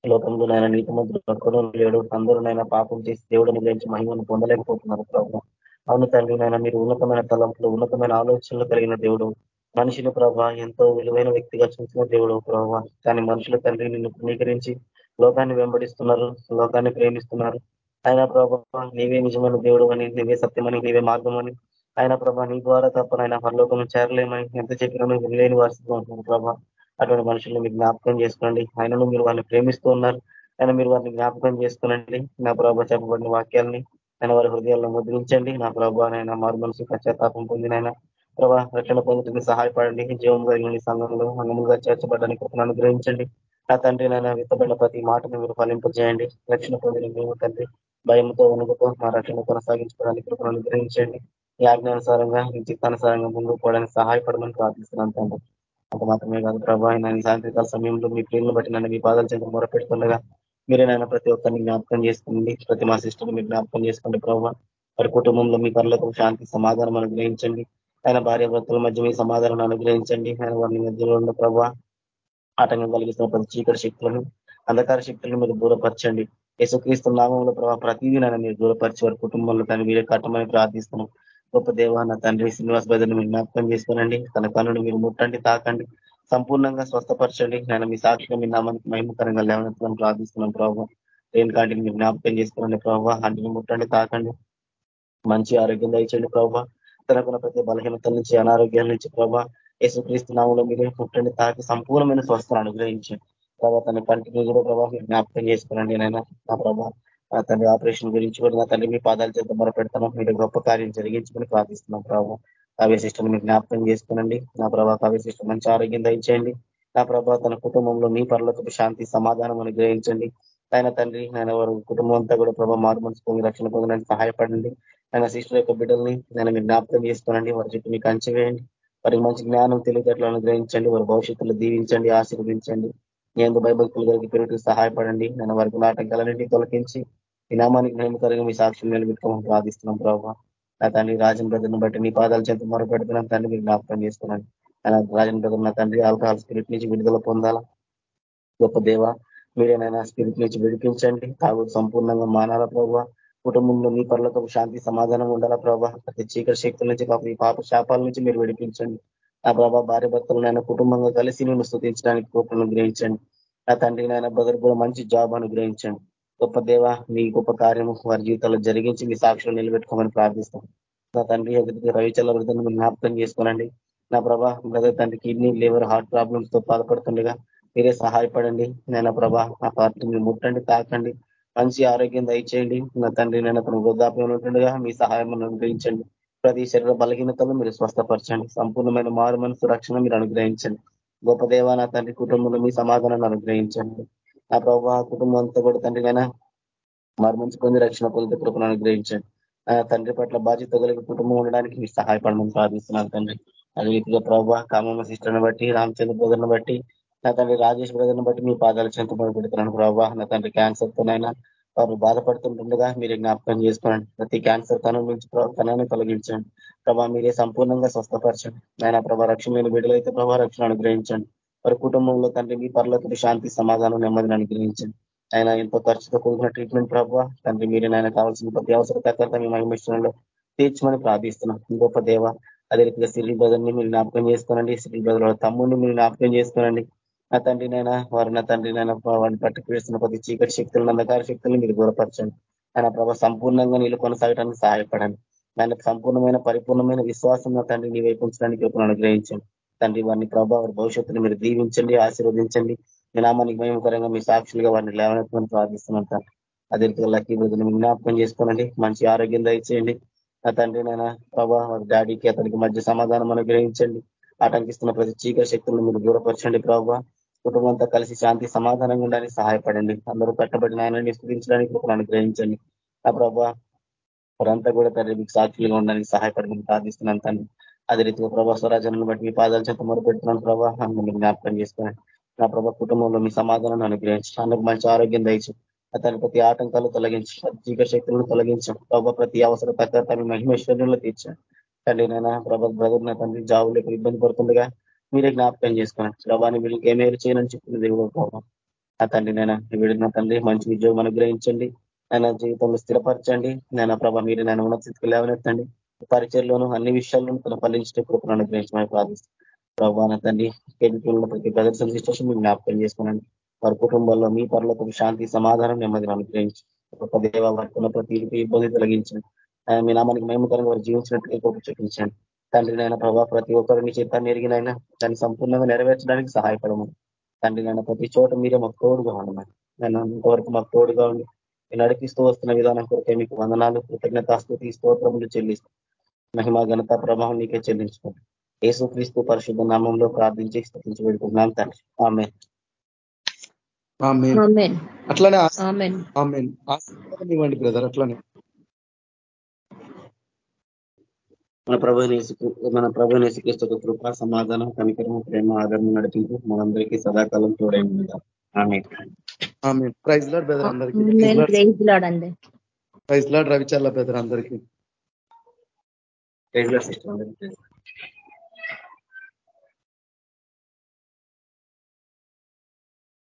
లోకంలో నాయన నీతి మంత్రులు లేడు. అందరూ నాయన పాపం చేసి దేవుడిని గురించి మహిమను పొందలేకపోతున్నారు ప్రభావ అవును తండ్రి నాయన మీరు ఉన్నతమైన తలంపులు ఉన్నతమైన ఆలోచనలు కలిగిన దేవుడు. మనిషిని ప్రభావ ఎంతో విలువైన వ్యక్తిగా చూసిన దేవుడు ప్రభావ కానీ మనుషుల తండ్రి నిన్ను పునీకరించి లోకాన్ని వెంబడిస్తున్నారు లోకాన్ని ప్రేమిస్తున్నారు. ఆయన ప్రభావ నీవే నిజమైన దేవుడు అని నీవే సత్యమని నీవే మార్గమని. ఆయన ప్రభా నీ ద్వారా తప్ప ఆయన పరలోకం చేరలేమని ఎంత చెప్పినా వినలేని వారిస్తూ ఉంటున్నారు ప్రభా. అటువంటి మనుషుల్ని మీరు జ్ఞాపకం చేసుకోండి. ఆయనను మీరు వాళ్ళని ప్రేమిస్తూ ఉన్నారు. ఆయన మీరు వారిని జ్ఞాపకం చేసుకోనండి. నా ప్రభావ చెప్పబడిన వాక్యాలని ఆయన వారి హృదయాల్లో ముద్రించండి. నా ప్రభావ నాయన మారు మనసు పశ్చాత్తాపం పొందినైనా ప్రభా రక్షణ పొందుతుంది సహాయపడండి. జీవం కలిగిన సంఘంలో అంగములుగా చేర్చబడడానికి అనుగ్రహించండి. నా తండ్రి నాయన విత్తబడిన ప్రతి మాటను మీరు ఫలింపజేయండి. రక్షణ పొందిన మేము తండ్రి. భయంతో ఉనుకుతో మా రక్షణ కొనసాగించుకోవడానికి కృపను అనుగ్రహించండి. ఈ ఆజ్ఞానుసారంగా ఈ చిత్తానుసారంగా ముందుకు పోవడానికి సహాయపడమని ప్రార్థిస్తున్నాను తండ్రి. అంత మాత్రమే కాదు ప్రభా నేను సాయంత్రకాల సమయంలో మీ ప్రేమను బట్టి నన్ను మీ పాదాల చెంత మొరపెడుతుండగా మీరే నాయన ప్రతి ఒక్కరిని జ్ఞాపకం చేసుకోండి. ప్రతి మా సిస్టర్ని మీరు జ్ఞాపకం చేసుకోండి ప్రభావ వారి కుటుంబంలో మీ పనులకు శాంతి సమాధానం అనుగ్రహించండి. ఆయన భార్య భర్తల మధ్య మీ సమాధానం అనుగ్రహించండి. ఆయన వారిని మధ్యలో ఉన్న ప్రభావ ఆటంకం కలిగిస్తున్న ప్రతి చీకటి శక్తులను అంధకార శక్తులను మీరు దూరపరచండి. యేసుక్రీస్తు నామంలో ప్రభావ ప్రతిదీ నన్ను మీరు దూరపరిచి వారి కుటుంబంలో తను మీరే కట్టమని ప్రార్థిస్తున్నాం. గొప్ప దేవ నా తండ్రి శ్రీనివాస్ బ్రదర్ని మీరు జ్ఞాపకం చేసుకోనండి. తన కన్నును మీరు ముట్టండి తాకండి. సంపూర్ణంగా స్వస్థపరచండి. నేను మీ సాక్షిగా మీ నామానికి మహిమకరంగా లేవనెత్తడం ప్రార్థిస్తున్నాం ప్రభావ ట్రైన్ కాంటిని మీరు జ్ఞాపకం చేసుకోండి ప్రభావ అంటిని ముట్టండి తాకండి. మంచి ఆరోగ్యం దయచండి ప్రభావ తనకున్న ప్రతి బలహీనతల నుంచి అనారోగ్యాల నుంచి ప్రభావ యేసుక్రీస్తు నామంలో మీరే ముట్టండి తాకి సంపూర్ణమైన స్వస్థను అనుగ్రహించండి. ప్రభావ తన కంటిని కూడా ప్రభావ జ్ఞాపకం చేసుకోనండి నేను నా ప్రభావ తండ్రి ఆపరేషన్ గురించి కూడా నా తండ్రి మీ పాదాల చేత మొరపెడతాను. మీరు గొప్ప కార్యం జరిగించుకుని ప్రార్థిస్తున్నాం ప్రభావ కావ్య సిస్టమ్ మీరు జ్ఞాపకం చేసుకోనండి. నా ప్రభావ కావ్య సిస్టమ్ మంచి ఆరోగ్యం దయచేయండి. నా ప్రభావ తన కుటుంబంలో మీ పనులతో శాంతి సమాధానం అనుగ్రహించండి. ఆయన తండ్రి ఆయన వారి కుటుంబం అంతా కూడా ప్రభావ మారు మనసు పొంది రక్షణ పొందడానికి సహాయపడండి. ఆయన సిస్టర్ యొక్క బిడ్డల్ని నేను మీరు జ్ఞాపకం చేసుకోనండి. వారి చుట్టూ మీకు అంచవేయండి వారికి మంచి జ్ఞానం తెలివితేటలు అనుగ్రహించండి. వారి భవిష్యత్తులో దీవించండి ఆశీర్వదించండి. నేను భయభక్తులు కలిగి పెరుగుతూ సహాయపడండి. నేను వారికి నాటకాలన్నింటినీ తొలగించి ఈ నామానికి మీ సాక్ష్యం నిలబెట్టుకోమని ప్రార్థిస్తున్నాం ప్రభావ. నా తండ్రి రాజన్ బ్రదర్ని బట్టి నీ పాదాలు చేత మొరపెడుతున్నాం. తండ్రి మీరు జ్ఞాపకం చేసుకున్నాను నా రాజన్ బ్రదర్ నా తండ్రి ఆల్కహాల్ స్పిరిట్ నుంచి విడుదల పొందాలా? గొప్ప దేవ మీరేనైనా స్పిరిట్ నుంచి విడిపించండి. తాగు సంపూర్ణంగా మానాల ప్రభావ? కుటుంబంలో మీ పనులతో శాంతి సమాధానం ఉండాలా ప్రభావ? ప్రతి చీకటి శక్తుల నుంచి పాప ఈ పాప శాపాల నుంచి మీరు విడిపించండి. నా ప్రభా భార్య భర్తలు కుటుంబంగా కలిసి నేను స్థుతించడానికి కోపను గ్రహించండి నా తండ్రి నాయన బ్రదర్ కూడా మంచి జాబ్ అనుగ్రహించండి. గొప్ప దేవ మీ గొప్ప కార్యము వారి జీవితాల్లో జరిగించి మీ సాక్షులు నిలబెట్టుకోమని ప్రార్థిస్తాం. నా తండ్రి ఎదుటి రవిచల్ల వృద్ధను మీరు జ్ఞాపకం చేసుకోనండి. నా ప్రభా బ్రదర్ తండ్రి కిడ్నీ లివర్ హార్ట్ ప్రాబ్లమ్స్తో బాధపడుతుండగా మీరే సహాయపడండి. నేను ప్రభా నా పార్టీని ముట్టండి తాకండి. మంచి ఆరోగ్యం దయచేయండి. నా తండ్రి నేను అతను వృద్ధాప్యం ఉంటుండగా మీ సహాయం అనుగ్రహించండి. ప్రతి శరీర బలహీనతలు మీరు స్వస్థపరచండి. సంపూర్ణమైన మారు మనసు రక్షణ మీరు అనుగ్రహించండి. గొప్ప దేవ నా తండ్రి కుటుంబంలో మీ సమాధానాన్ని అనుగ్రహించండి. నా ప్రభావ కుటుంబం అంతా కూడా తండ్రి నైనా మంచి పొంది రక్షణ పొందితే కృపను అనుగ్రహించండి. తండ్రి పట్ల బాధ్యత కలిగి కుటుంబం ఉండడానికి మీరు సహాయపడమని ప్రార్థిస్తున్నాను తండ్రి. అదే రీతిగా ప్రభావ కామమ్మ సిస్టర్ని బట్టి రామచంద్ర బ్రదర్ని బట్టి నా తండ్రి రాజేష్ బ్రదర్ని బట్టి మీ పాదాలు చెంత పెడుతున్నాను ప్రభావ నా తండ్రి క్యాన్సర్తోనైనా వారు బాధపడుతుంటుండగా మీరు జ్ఞాపకం చేసుకోండి ప్రతి క్యాన్సర్ కణం నుంచి కణాన్ని తొలగించండి. ప్రభా మీరే సంపూర్ణంగా స్వస్థపరచండి. ఆయన ప్రభా రక్షణ బిడ్డలైతే ప్రభా రక్షణ అనుగ్రహించండి. వారి కుటుంబంలో తండ్రి మీ పర్లతో శాంతి సమాధానం నెమ్మదిని అనుగ్రహించండి. ఆయన ఎంతో ఖర్చుతో కూడుకున్న ట్రీట్మెంట్ ప్రభావ తండ్రి మీరే ఆయన కావాల్సిన ప్రతి అవసర తగ్గత మీ మహిమిష్టంలో తీర్చమని ప్రార్థిస్తున్నాం. గొప్ప దేవ అదే రీతిగా సిరి బ్రదర్ని మీరు జ్ఞాపకం చేసుకోనండి. సిరి బ్రదర్ తమ్ముడిని మీరు జ్ఞాపకం చేసుకోనండి. నా తండ్రి నైనా వారి నా తండ్రి నైనా వారిని పట్టుకు వేస్తున్న ప్రతి చీకటి శక్తులను అంధకార శక్తులను మీరు దూరపరచండి. ఆయన ప్రభావ సంపూర్ణంగా నీళ్ళు కొనసాగడానికి సహాయపడండి. ఆయన సంపూర్ణమైన పరిపూర్ణమైన విశ్వాసం నా తండ్రి నీ వైపు ఉంచడానికి అనుగ్రహించండి. తండ్రి వారిని ప్రభావ భవిష్యత్తును మీరు దీవించండి ఆశీర్వదించండి. మీ నామానికి మహిమకరంగా మీ సాక్షులుగా వారిని లేవనెత్తమని ప్రార్థిస్తున్నాను తండ్రి. అదే రీతిగా లక్కీ బ్రదర్ని జ్ఞాపకం చేసుకోనండి. మంచి ఆరోగ్యం దయచేయండి. నా తండ్రి నాయన ప్రభా డాడీకి అతనికి మధ్య సమాధానం అనుగ్రహించండి. ఆటంకిస్తున్న ప్రతి చీకటి శక్తులను మీరు దూరపరచండి ప్రభావ కుటుంబం అంతా కలిసి శాంతి సమాధానంగా ఉండడానికి సహాయపడండి. అందరూ కట్టబడిన ఆయనని స్థుతించడానికి కృపను అనుగ్రహించండి. నా ప్రభా వారంతా కూడా తండ్రి మీకు సాక్షులుగా ఉండడానికి సహాయపడమని ప్రార్థిస్తున్నాను తండ్రి. అదే రీతిగా ప్రభా స్వరాజనను బట్టి మీ పాదాల చేత మొరపెడుతున్నాను ప్రభా. మీరు జ్ఞాపకం చేసుకోండి నా ప్రభా కుటుంబంలో మీ సమాధానాన్ని అనుగ్రహించి. అందుకు మంచి ఆరోగ్యం దయచు. అతని ప్రతి ఆటంకాలు తొలగించి. జీవ శక్తులను తొలగించాం. ప్రభా ప్రతి అవసర తగ్గ తన మహిమేశ్వర్యంలో తీర్చాను తండ్రి నేను ప్రభా బ్రదర్ నా తండ్రి జాబులకు ఇబ్బంది పడుతుండగా మీరే జ్ఞాపకం చేసుకోండి. ప్రభాని వీళ్ళకి ఏమేమి చేయనని చెప్పింది దేవుడు ప్రభావ ఆ తండ్రి నేను విడిన తండ్రి మంచి ఉద్యోగం అనుగ్రహించండి. ఆయన జీవితంలో స్థిరపరచండి. నేను ప్రభా మీరు నేను ఉన్న స్థితికి లేవనెత్తండి. పరిచయలోను అన్ని విషయాల్లోనూ తన పల్లించే కృపను అనుగ్రహించమని ప్రార్థిస్తాను ప్రభా తండ్రి ప్రతి ప్రదర్శన సిస్టేషన్ మీరు జ్ఞాపకం చేసుకోనండి. వారి కుటుంబాల్లో మీ పనులకు శాంతి సమాధానం నెమ్మదిని అనుగ్రహించి గొప్ప దేవ వారికి ప్రతి ఇబ్బంది తొలగించండి. మీ నామానికి మేమకరంగా వారు జీవించినట్టుగా చూపించండి. తండ్రి నైనా ప్రభావ ప్రతి ఒక్కరిని చిత్తాన్ని ఎరిగినైనా దాన్ని సంపూర్ణంగా నెరవేర్చడానికి సహాయపడమని తండ్రి నైనా ప్రతి చోట మీరే మాకు తోడుగా ఉండమని నేను ఇంతవరకు మాకు తోడుగా ఉండి నడిపిస్తూ వస్తున్న విధానం కొరకే మీకు వందనాలు కృతజ్ఞతాస్తుతి స్తోత్రములు చెల్లిస్తూ మహిమ ఘనత ప్రభావం నీకే చెల్లించుకోండి యేసుక్రీస్తు పరిశుద్ధ నామంలో ప్రార్థించి స్థితించి పెడుతున్నాం తండ్రి. ఆమె అట్లానే ఇవ్వండి బ్రదర్ అట్లానే. మన ప్రభు మన ప్రభు నేసుక్రీస్తు కృప సమాధానం కనికరం ప్రేమ ఆదరణ నడిపించు మనందరికీ సదాకాలం తోడై ఆమె ప్రైజ్ లాడ్ బ్రదర్ అందరికీ. ప్రైజ్ లాడ్ రవిచర్ల బ్రదర్ అందరికీ. ప్రైజ్ లాడ్ సిస్టర్ అందరికీ.